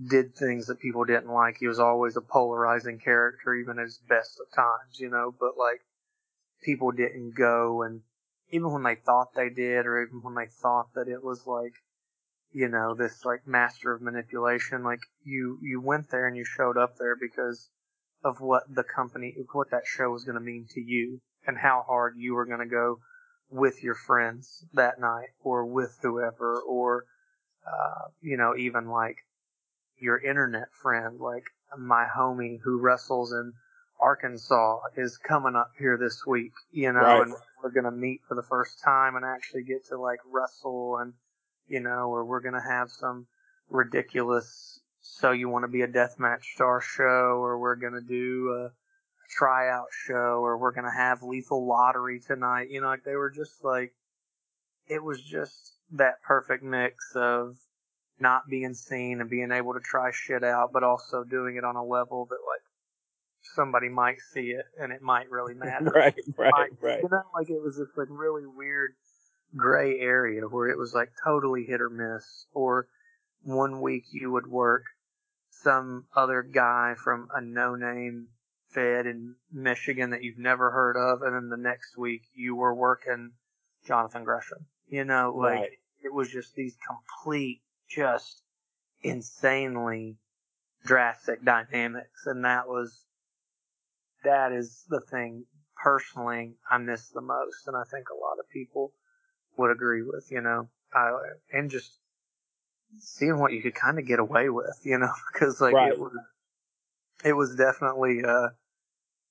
did things that people didn't like. He was always a polarizing character, even at his best of times, you know, but like people didn't go and even when they thought they did or even when they thought that it was like, you know, this like master of manipulation, like you, you went there and you showed up there because of what the company, what that show was going to mean to you and how hard you were going to go with your friends that night or with whoever or, uh, you know, even like, your internet friend, like my homie who wrestles in Arkansas is coming up here this week, you know, Right. and we're gonna meet for the first time and actually get to like wrestle and, you know, or we're gonna have some ridiculous, so you want to be a deathmatch star show, or we're gonna do a tryout show, or we're gonna have lethal lottery tonight, you know, like they were just like, it was just that perfect mix of not being seen and being able to try shit out, but also doing it on a level that like somebody might see it and it might really matter. Right, right, Might- right. You know, like it was this like really weird gray area where it was like totally hit or miss. Or one week you would work some other guy from a no name fed in Michigan that you've never heard of, and then the next week you were working Jonathan Gresham. You know, like Right. it was just these complete, just insanely drastic dynamics, and that was that is the thing personally I miss the most, and I think a lot of people would agree with. You know, I, and just seeing what you could kind of get away with, you know, because like Right. it was it was definitely uh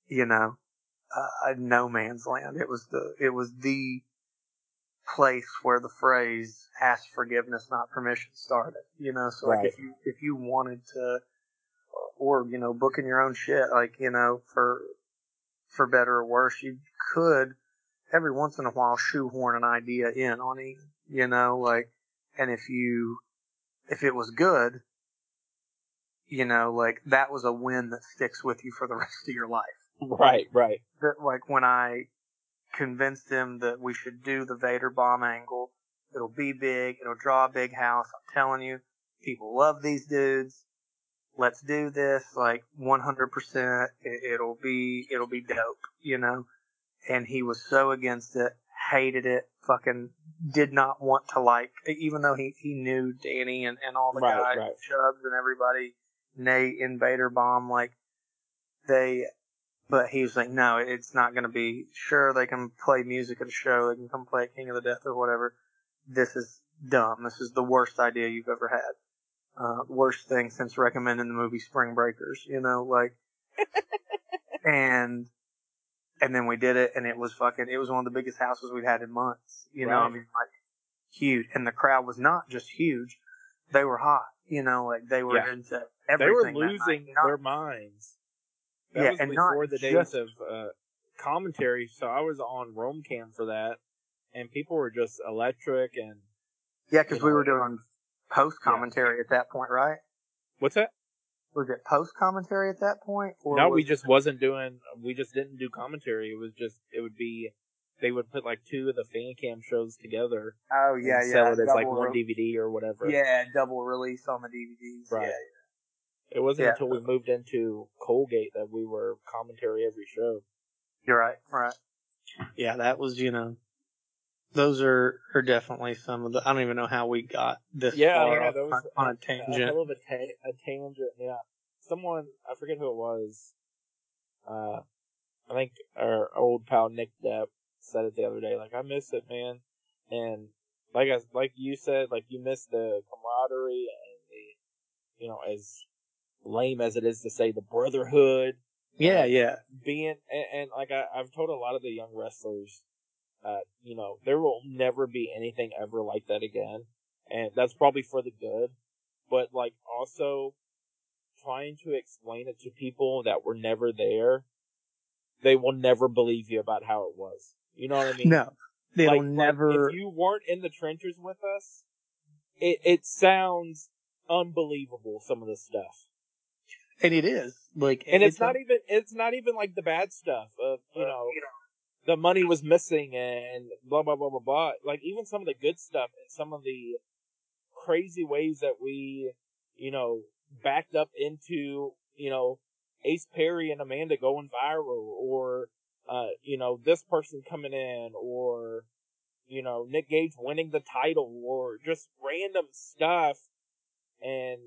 you know uh, a no man's land. It was the it was the place where the phrase "ask forgiveness, not permission" started. You know, so like if you if you wanted to, or you know, booking your own shit, like you know, for for better or worse, you could every once in a while shoehorn an idea in on it You know, like, and if you if it was good, you know, like that was a win that sticks with you for the rest of your life. Right, right. That like when I convinced him that we should do the Vader bomb angle, it'll be big, it'll draw a big house. I'm telling you, people love these dudes. Let's do this like 100%. It, it'll be it'll be dope, you know. And he was so against it, hated it, fucking did not want to like, even though he, he knew Danny and, and all the Right, guys, right. Chubbs and everybody, Nate, Invader Bomb, like they, but he was like, no, it's not going to be. Sure, they can play music at a show, they can come play King of the Death or whatever. This is dumb. This is the worst idea you've ever had. Uh, worst thing since recommending the movie Spring Breakers, you know, like, and, and then we did it and it was fucking, it was one of the biggest houses we'd had in months, you know, I mean, like, huge. And the crowd was not just huge, they were hot, you know, like they were Yeah. into everything. They were everything. that night. losing Not- their minds. That Yeah, was and not before the days just- of uh, commentary, so I was on roam Cam for that, and people were just electric and Yeah, because we were doing post commentary at that point, right? what's that? Was it post commentary at that point? Or no, was we it- just wasn't doing. We just didn't do commentary. It was just. It would be. They would put like two of the fan cam shows together. Oh and yeah, yeah. Sell it as like one re- DVD or whatever. Yeah, double release on the DVDs. Right. Yeah. It wasn't Yeah. until we moved into Colgate that we were commentary every show. You're right. Right. Yeah, that was you know, those are are definitely some of the. I don't even know how we got this Yeah, far yeah, on, on a A tangent. of a, ta- a tangent. Yeah, someone I forget who it was. Uh, I think our old pal Nick Depp said it the other day. Like I miss it, man. And like I, like you said, like you miss the camaraderie and the, you know, as lame as it is to say, the brotherhood. Yeah, uh, yeah. being and, and like I, I've told a lot of the young wrestlers, uh, you know, there will never be anything ever like that again, and that's probably for the good. But like also trying to explain it to people that were never there, they will never believe you about how it was. You know what I mean? No, They'll Like- like, never. if you weren't in the trenches with us, it it sounds unbelievable. Some of the stuff and it is like, and it's, a- not even it's not even like the bad stuff of you know the money was missing and blah blah blah blah blah like even some of the good stuff and some of the crazy ways that we you know backed up into you know ace perry and amanda going viral or uh you know this person coming in or you know nick gage winning the title or just random stuff and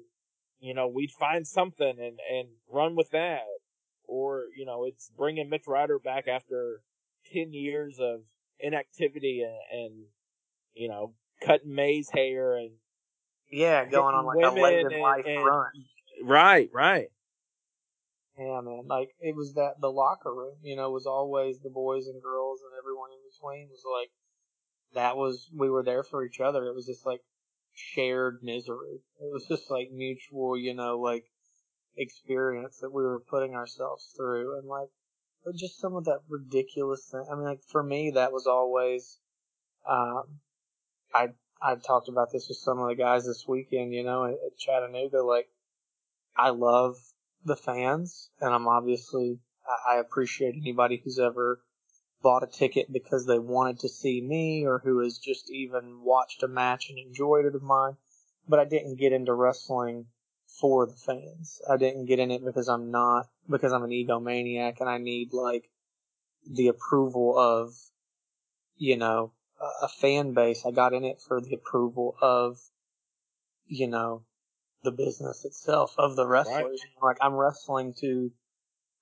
you know, we'd find something and, and run with that. Or, you know, it's bringing Mitch Ryder back after 10 years of inactivity and, and you know, cutting May's hair and. yeah, going on like a late in life and- run. Right, right. Yeah, man. Like it was that the locker room, you know, was always the boys and girls and everyone in between was like that was we were there for each other. It was just like shared misery. It was just like mutual, you know, like experience that we were putting ourselves through and like just some of that ridiculous thing. I mean like for me that was always um I I talked about this with some of the guys this weekend, you know, at, at Chattanooga like I love the fans, and I'm obviously I I appreciate anybody who's ever bought a ticket because they wanted to see me, or who has just even watched a match and enjoyed it of mine. But I didn't get into wrestling for the fans. I didn't get in it because I'm not because I'm an egomaniac and I need like the approval of you know a, fan base. I got in it for the approval of you know the business itself of the wrestlers. Like I'm wrestling to,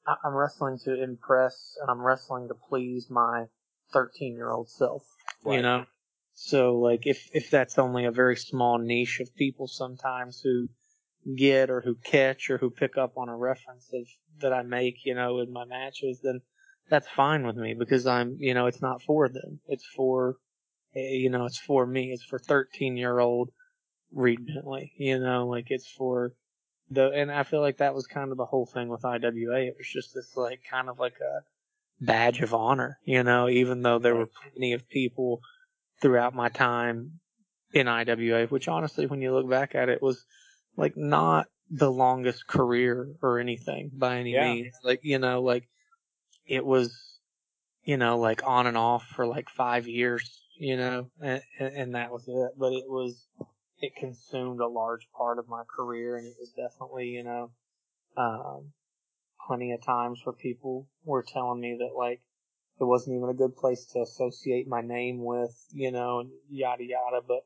I'm wrestling to impress, and I'm wrestling to please my 13 year old self. You know, so like if if that's only a very small niche of people sometimes who get or who catch or who pick up on a reference of that I make, you know, in my matches, then that's fine with me because I'm, you know, it's not for them. It's for, eh, you know, it's for me. It's for 13 year old Reed Bentley, you know, like it's for the, and I feel like that was kind of the whole thing with IWA. It was just this like kind of like a badge of honor, you know, even though there were plenty of people throughout my time in IWA, which honestly, when you look back at it, was like not the longest career or anything by any Yeah. means. Like, you know, like it was, you know, like on and off for like five years, you know, and, and that was it. But it was, it consumed a large part of my career and it was definitely, you know, um, plenty of times where people were telling me that like it wasn't even a good place to associate my name with, you know, and yada yada, but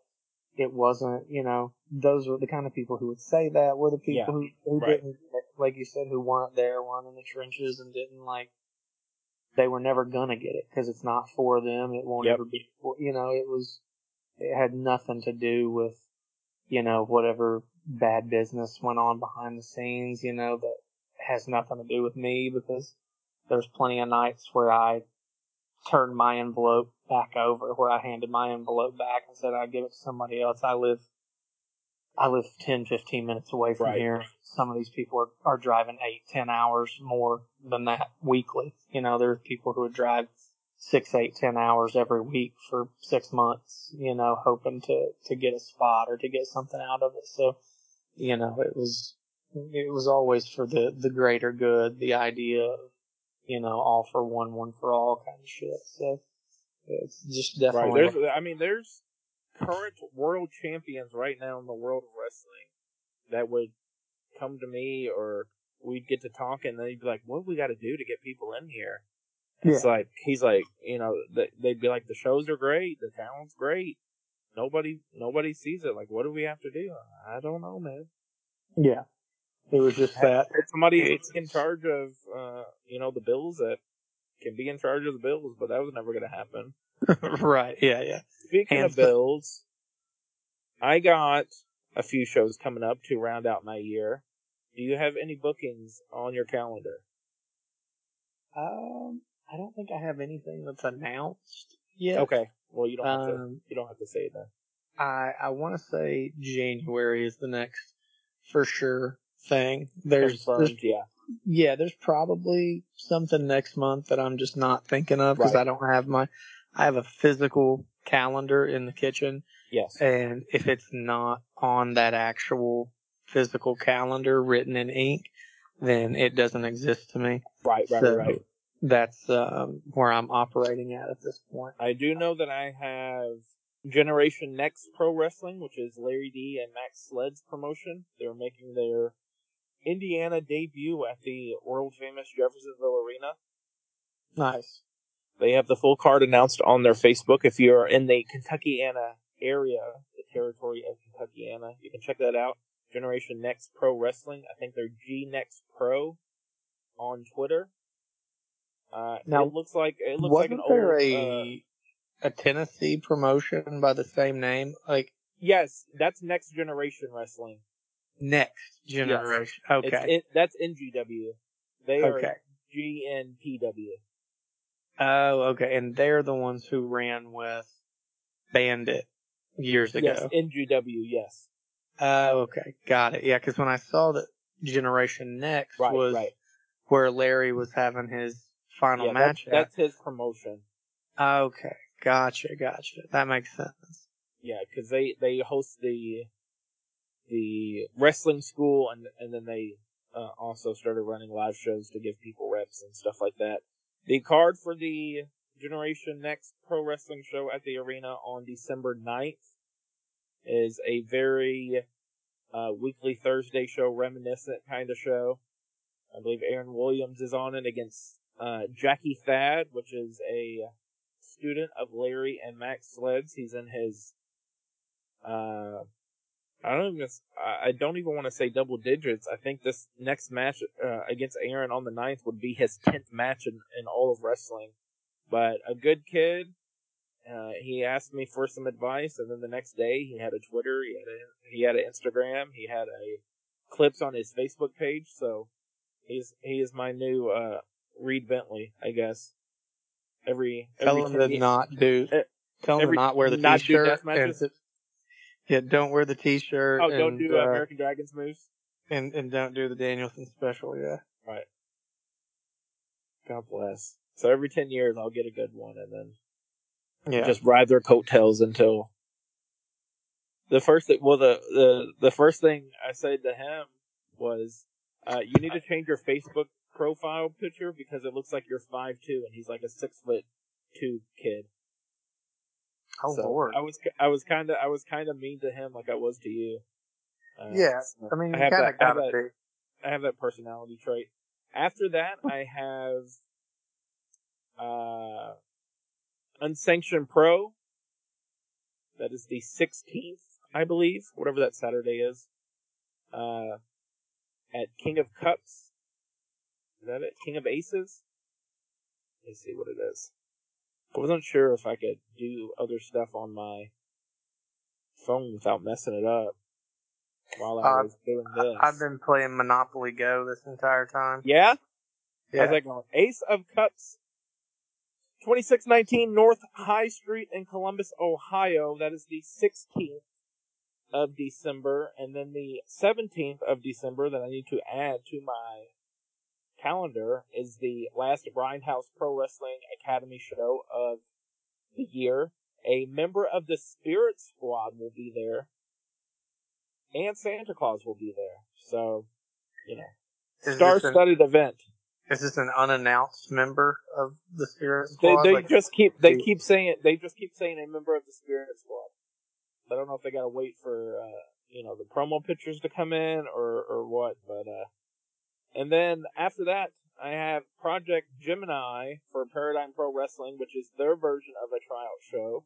it wasn't, you know, those were the kind of people who would say that were the people Yeah, who, who right. didn't, like you said, who weren't there, weren't in the trenches and didn't like, they were never gonna get it because it's not for them. It won't Yep. ever be for, you know, it was, it had nothing to do with, you know, whatever bad business went on behind the scenes, you know, that has nothing to do with me because there's plenty of nights where I turned my envelope back over, where I handed my envelope back and said I'd give it to somebody else. I live, I live 10, 15 minutes away from Right. here. Some of these people are, are driving eight, ten hours more than that weekly. You know, there's people who would drive six, eight, ten hours every week for six months, you know, hoping to, to get a spot or to get something out of it. So, you know, it was, it was always for the, the greater good, the idea of, you know, all for one, one for all kind of shit. So it's just Right. definitely, There's, I mean, there's current world champions right now in the world of wrestling that would come to me or we'd get to talk and they'd be like, what do we got to do to get people in here? It's Yeah. like, he's like, you know, th- they'd be like, the shows are great. The talent's great. Nobody, nobody sees it. Like, what do we have to do? I don't know, man. yeah, it was just that. It's somebody in charge of, uh, you know, the bills that can be in charge of the bills, but that was never going to happen. right. Yeah. Yeah. Speaking of bills, I got a few shows coming up to round out my year. Do you have any bookings on your calendar? Um, I don't think I have anything that's announced yet. Okay. Well, you don't have to. Um, You don't have to say that. I I want to say January is the next for sure thing. There's, there's. Yeah. yeah, there's probably something next month that I'm just not thinking of because Right. I don't have my I have a physical calendar in the kitchen Yes. and if it's not on that actual physical calendar written in ink, then it doesn't exist to me. Right. Right. so right. Right. that's um, where I'm operating at at this point. I do know that I have Generation Next Pro Wrestling, which is Larry D and Max Sled's promotion. They're making their Indiana debut at the world famous Jeffersonville Arena. Nice. They have the full card announced on their Facebook. If you're in the Kentuckiana area, the territory of Kentuckiana, you can check that out. Generation Next Pro Wrestling. I think they're G Next Pro on Twitter. Uh, Now, it looks like it looks like Wasn't an there old. a uh, a Tennessee promotion by the same name? Like yes, that's Next Generation Wrestling. Next generation. It's Okay. it, that's NGW. They okay. are. GNPW. Oh, okay. And they're the ones who ran with Bandit years ago. Yes, NGW. Yes. Oh, okay. Got it. Yeah, because when I saw that Generation Next Right. was right. where Larry was having his final Yeah, match that's, that's his promotion. Okay. Gotcha. Gotcha. That makes sense. Yeah, because they they host the the wrestling school, and and then they uh, also started running live shows to give people reps and stuff like that. The card for the Generation Next Pro Wrestling show at the arena on December 9th is a very uh, weekly Thursday show, reminiscent kind of show. I believe Aaron Williams is on it against uh, Jackie Thad, which is a student of Larry and Max Sleds. He's in his uh, I don't even I don't even want to say double digits. I think this next match uh, against Aaron on the 9th would be his tenth match in, in all of wrestling. But a good kid. Uh, he asked me for some advice, and then the next day he had a Twitter, he had a he had an Instagram, he had a clips on his Facebook page. So he's he is my new uh, Reed Bentley, I guess. Every, Tell every them 10 to not do. Tell them to not wear the not t-shirt. death and matches? to- yeah, don't wear the t-shirt. Oh, don't and, do uh, uh, American Dragons moves. and and don't do the Danielson special. Yeah. Right. God bless. So every ten years I'll get a good one and then Yeah. just ride their coattails until the first thing, well, the, the, the first thing I said to him was, uh, you need to change your Facebook profile picture because it looks like you're five two and he's like a six foot two kid. Oh so lord. I was, I was kind of, I was kind of mean to him like I was to you. Uh, Yeah, so I mean, I you have kind that- of that- be. I have that personality trait. After that, I have uh, Unsanctioned Pro. That is the 16th, I believe, whatever that Saturday is. Uh, at King of Cups. Is that it? King of Aces? Let me see what it is. I wasn't sure if I could do other stuff on my phone without messing it up while I Uh, was doing this. I've been playing Monopoly Go this entire time. Yeah? Yeah. How's that going? Ace of Cups, 2619 North High Street in Columbus, Ohio. That is the 16th of December. And then the 17th of December that I need to add to my calendar is the last Grindhouse Pro Wrestling Academy show of the year. A member of the Spirit Squad will be there. And Santa Claus will be there. So, you know, an, star-studded event. is this an unannounced member of the Spirit Squad? they Like, just keep they keep saying it. They just keep saying a member of the Spirit Squad. I don't know if they gotta wait for uh, you know the promo pictures to come in or or what, but uh, and then after that I have Project Gemini for Paradigm Pro Wrestling, which is their version of a tryout show.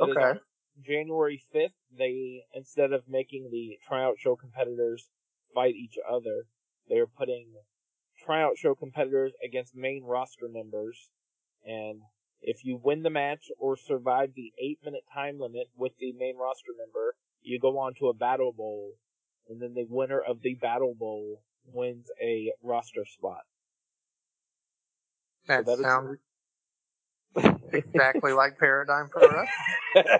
Okay. January fifth, they instead of making the tryout show competitors fight each other, they're putting tryout show competitors against main roster members and if you win the match or survive the eight minute time limit with the main roster member, you go on to a battle bowl, and then the winner of the battle bowl wins a roster spot. that that is- sounds exactly like Paradigm Pro Wrestling.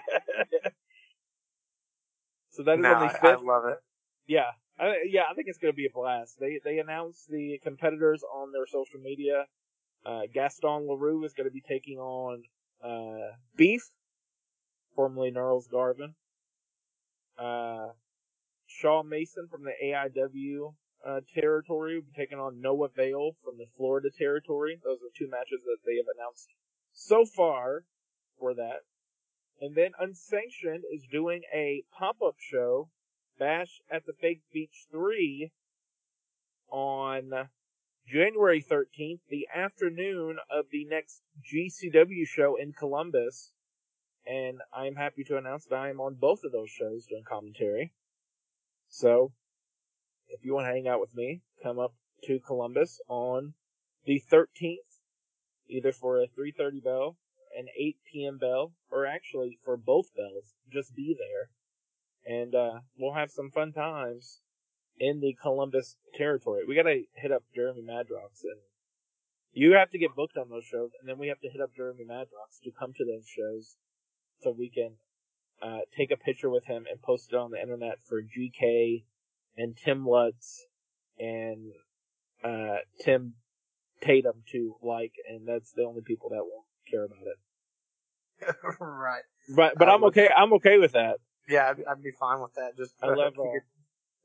so that is No, on the I, I love it. Yeah, I, yeah, I think it's going to be a blast. They they announced the competitors on their social media. Uh, Gaston Larue is going to be taking on uh, Beef, formerly Gnarls Garvin. Uh, Shaw Mason from the AIW uh, territory will be taking on Noah Vale from the Florida territory. Those are two matches that they have announced so far for that. And then Unsanctioned is doing a pop up show Bash at the Fake Beach 3 on January 13th, the afternoon of the next GCW show in Columbus. And I'm happy to announce that I am on both of those shows doing commentary. So, if you want to hang out with me, come up to Columbus on the 13th, either for a 3.30 bell, an 8 p.m. bell, or actually for both bells. Just be there and uh, we'll have some fun times in the Columbus territory. We gotta hit up Jeremy Madrox, and you have to get booked on those shows, and then we have to hit up Jeremy Madrox to come to those shows, so we can uh, take a picture with him and post it on the internet for GK and Tim Lutz and uh, Tim Tatum to like, and that's the only people that won't care about it. right. But but I I'm okay. I'm okay with that. Yeah, I'd, I'd be fine with that. Just I love uh, get-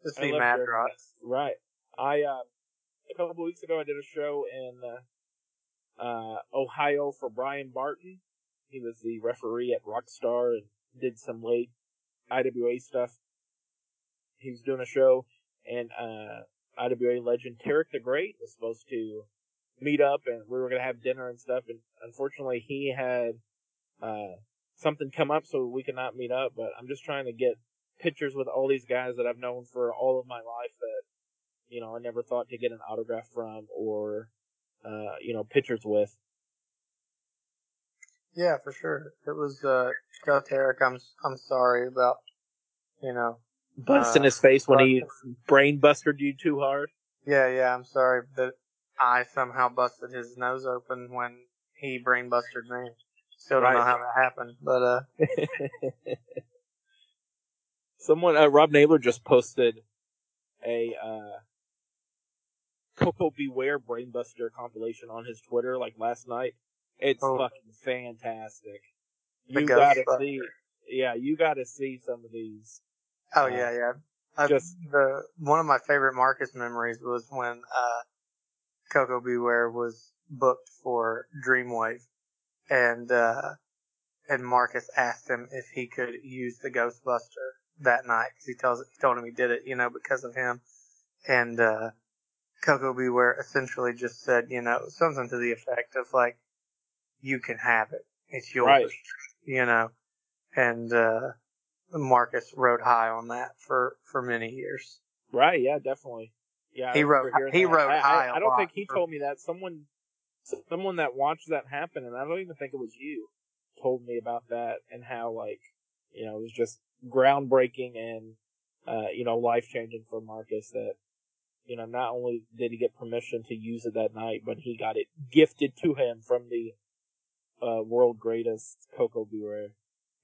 to I see love Mad Jeremy Right. I uh, a couple of weeks ago I did a show in uh, uh, Ohio for Brian Barton. He was the referee at Rockstar and did some late IWA stuff. He was doing a show, and uh, IWA legend Tarek the Great was supposed to meet up, and we were gonna have dinner and stuff. And unfortunately, he had uh, something come up, so we could not meet up. But I'm just trying to get pictures with all these guys that I've known for all of my life that you know I never thought to get an autograph from or uh, you know pictures with. Yeah, for sure. It was uh, Tarek. I'm I'm sorry about you know. Busting Uh, his face when he brain busted you too hard. Yeah, yeah. I'm sorry that I somehow busted his nose open when he brain busted me. Still don't know how that happened, but uh, Someone, uh, Rob Naylor just posted a uh, Koko B. Ware Brainbuster compilation on his Twitter like last night. It's Oh. fucking fantastic. You gotta see. yeah, you got to see some of these. Oh Uh, yeah, yeah. I, just- the one of my favorite Marcus memories was when uh, Koko B. Ware was booked for Dreamwave, and uh, and Marcus asked him if he could use the Ghostbuster that night because he tells he told him he did it, you know, because of him, and uh, Koko B. Ware essentially just said, you know, something to the effect of like, "You can have it, it's yours," Right. you know, and. uh Marcus rode high on that for for many years. Right? Yeah, definitely. Yeah, He wrote- he that. wrote I, high I, I don't think he for- told me that. Someone, someone that watched that happen, and I don't even think it was you, told me about that and how like, you know, it was just groundbreaking and, uh, you know, life changing for Marcus. That, you know, not only did he get permission to use it that night, but he got it gifted to him from the uh, world greatest Koko B. Ware.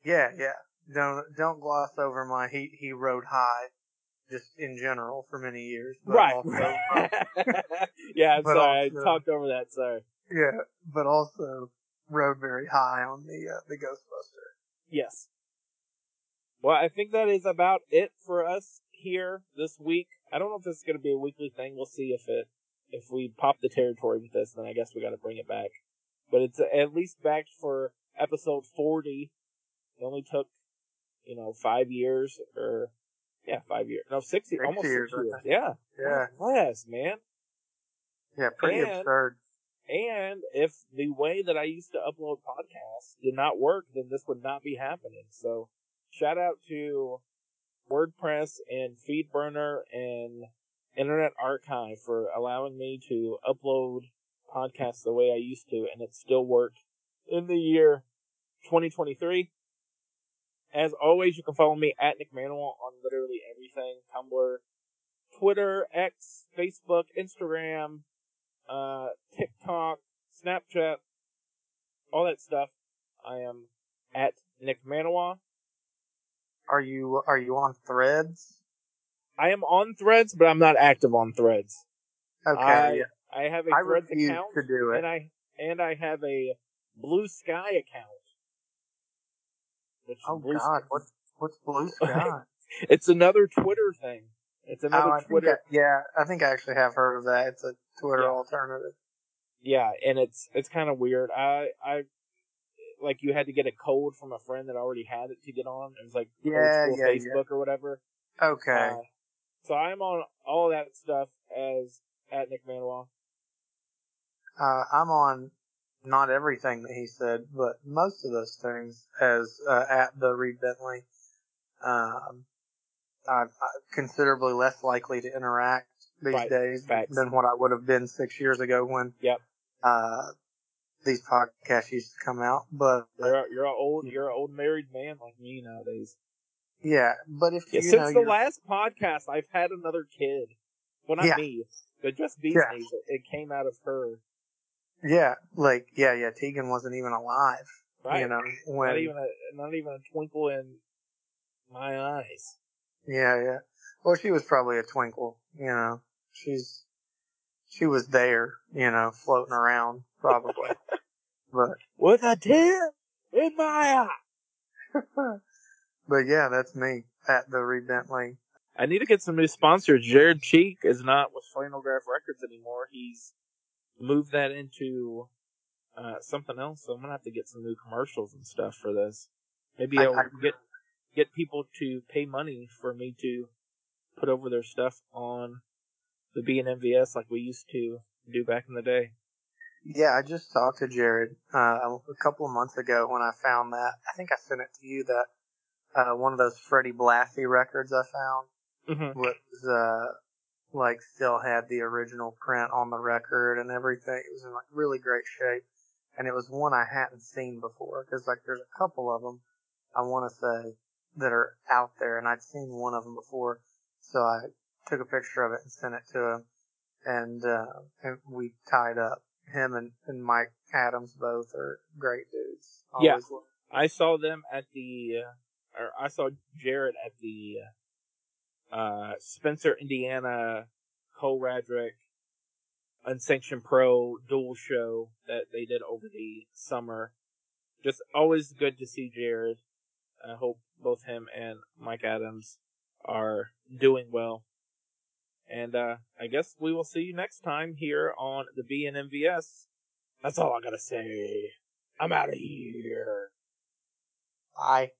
Yeah, yeah. Don't don't gloss over my he he rode high, just in general for many years. But right. Also, yeah, I'm sorry. also- I talked over that. Sorry. yeah, but also rode very high on the uh, the Ghostbuster. Yes. Well, I think that is about it for us here this week. I don't know if this is going to be a weekly thing. We'll see if it if we pop the territory with this. Then I guess we got to bring it back. But it's at least back for episode forty. It only took you know five years or yeah five years no six, years Six almost years, six years yeah Yeah, bless man yeah, pretty And- absurd. And if the way that I used to upload podcasts did not work, then this would not be happening. So shout out to WordPress and FeedBurner and Internet Archive for allowing me to upload podcasts the way I used to, and it still worked in the year 2023. As always, you can follow me at Nick Manuel on literally everything Tumblr, Twitter, X, Facebook, Instagram, uh, TikTok, Snapchat, all that stuff. I am at Nick Manawa. Are you are you on Threads? I am on Threads, but I'm not active on Threads. Okay, I. I have a I Threads account, to do it. and I and I have a Bluesky account. Which oh Blue God, what what's Bluesky? It's another Twitter thing. It's another oh, Twitter. I, yeah, I think I actually have heard of that. It's a Twitter Yeah. alternative. Yeah, and it's it's kind of weird. I I like you had to get a code from a friend that already had it to get on. It was like old Yeah, yeah, yeah. Facebook or whatever. Okay. Uh, so I'm on all that stuff as at Nick Manuel. Uh, I'm on not everything that he said, but most of those things as uh, at the Reed Bentley. Um, I'm considerably less likely to interact these Right. days Facts. than what I would have been six years ago when Yep. uh, these podcasts used to come out. But You're you're a old you're an old married man like me nowadays. yeah, but if Yeah, you since know, the last podcast, I've had another kid. Well, not Yeah. me, but just Bee's Yeah. knees. It, it came out of her. Yeah, like yeah, yeah, Tegan wasn't even alive. Right. You know when not even a not even a twinkle in my eyes. Yeah, yeah. Well, she was probably a twinkle, you know. She's she was there, you know, floating around probably. but With a tear in my eye. but yeah, that's me at the Reed Bentley. I need to get some new sponsors. Jared Cheek is not with Flannelgraph Records anymore. He's moved that into uh, something else. So I'm gonna have to get some new commercials and stuff for this. Maybe I- I'll I- get get people to pay money for me to put over their stuff on the B and MVS like we used to do back in the day. Yeah, I just talked to Jared uh, a couple of months ago when I found that. I think I sent it to you that uh, one of those Freddie Blassie records I found Mm-hmm. was uh, like still had the original print on the record and everything. It was in like really great shape, and it was one I hadn't seen before because like there's a couple of them I want to say that are out there, and I'd seen one of them before, so I took a picture of it and sent it to him, and uh, and we tied up. Him and, and Mike Adams both are great dudes. Yeah. I saw them at the, uh, or I saw Jared at the uh, Spencer, Indiana, Cole Radrick Unsanctioned Pro dual show that they did over the summer. Just always good to see Jared. I hope both him and Mike Adams are doing well. And uh, I guess we will see you next time here on the BNMVS. That's all I gotta say. I'm out of here. Bye.